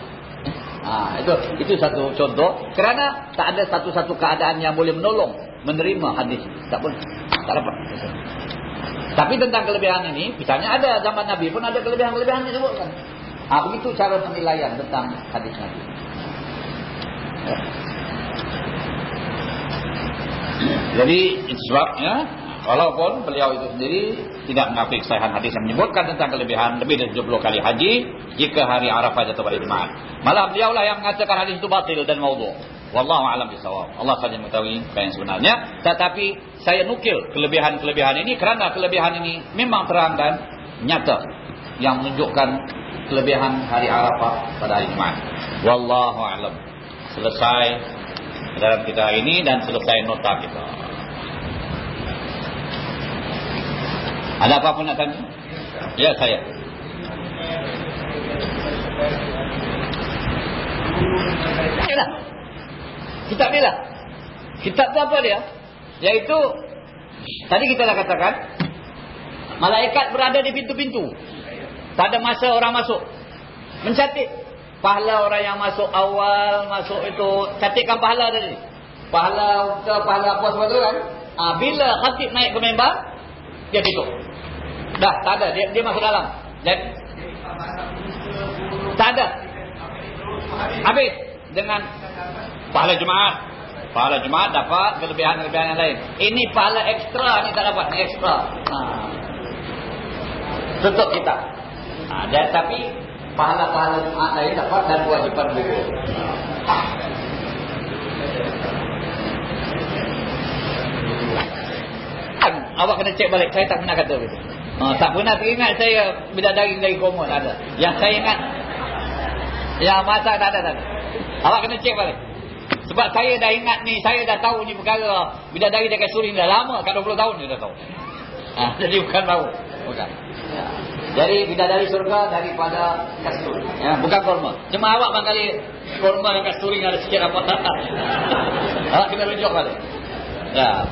Ha, itu itu satu contoh. Kerana tak ada satu-satu keadaan yang boleh menolong. Menerima hadis. Tak boleh. Tak dapat. Tapi tentang kelebihan ini. Misalnya ada zaman Nabi pun ada kelebihan-kelebihan disebutkan. Ha, begitu cara penilaian tentang hadis Nabi. Ya. Jadi sebabnya walaupun beliau itu sendiri tidak mengakui kesahihan hadis yang menyebutkan tentang kelebihan lebih dari 70 kali haji jika hari Arafah jatuh pada Jumaat. Malah beliau lah yang mengatakan hadis itu batil dan maudhu. Wallahu a'lam bishawab. Allah saja mengetahui apa yang sebenarnya. Tetapi saya nukil kelebihan-kelebihan ini kerana kelebihan ini memang terang dan nyata yang menunjukkan kelebihan hari Arafah pada hari Jumaat. Wallahu a'lam. Selesai dalam kita hari ini dan selesai nota kita. Ada apa pun nak tanya? Ya saya. Yalah. Kitab dia lah. Kitab tu apa dia? Yaitu tadi kita dah katakan malaikat berada di pintu-pintu. Tak ada masa orang masuk. Mencatat Pahala orang yang masuk awal, masuk itu, catatkan pahala tadi. Pahala ke pahala apa sebab tu kan? Ha, bila khatib naik ke member, dia tutup. Dah, tak ada. Dia, dia masuk dalam. Jadi, tak ada. Habis. Dengan pahala Jumaat. Pahala Jumaat dapat kelebihan-kelebihan yang lain. Ini pahala ekstra ni tak dapat. Ini ekstra. Ha. Tutup kita. Ha, dan, tapi pahala-pahala Jumat lain dapat dan kewajipan gugur. Kan, awak kena cek balik. Saya tak pernah kata begitu. Ha, tak pernah teringat saya bila dari dari koma tak ada. Yang saya ingat yang masa tak ada tak ada. Awak kena cek balik. Sebab saya dah ingat ni, saya dah tahu ni perkara bila dari dekat suri dah lama, kan 20 tahun dia dah tahu. Ha, jadi bukan baru. Bukan. Ya. Dari bidadari surga daripada kasturi. Ya, bukan korma. Cuma awak barangkali korma dan kasturi ada sikit apa. awak kena rujuk balik. Ya.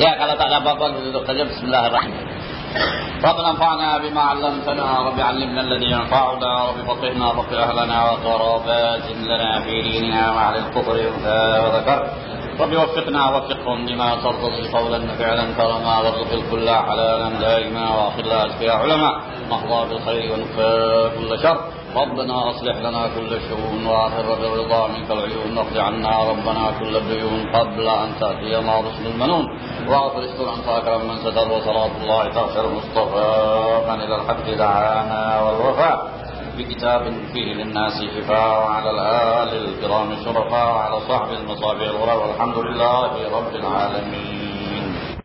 Ya, kalau tak ada apa-apa, duduk saja. Bismillahirrahmanirrahim. ربنا انفعنا بما علمتنا رب علمنا الذي ينفعنا رب فقهنا فقه أهلنا وقرابات لنا في ديننا وعلى الكفر وذكر رب وفقنا وفقهم لما ترضي قولا فعلا كرما وارزق الكل حلالا دائما واخر لا علماء. نحظى بالخير ونكفى كل شر. ربنا أصلح لنا كل الشؤون وآخر بالرضا منك العيون. نقضي عنا ربنا كل الديون قبل أن تأتي ما رسل المنون. واغفر استر أنت أكرم من ستر وصلاة الله تغفر مصطفى من إلى الحق دعانا والوفاء. بكتاب فيه للناس شفاء وعلى الآل الكرام شرفاء وعلى صحب المصابيح الغرى والحمد لله رب العالمين.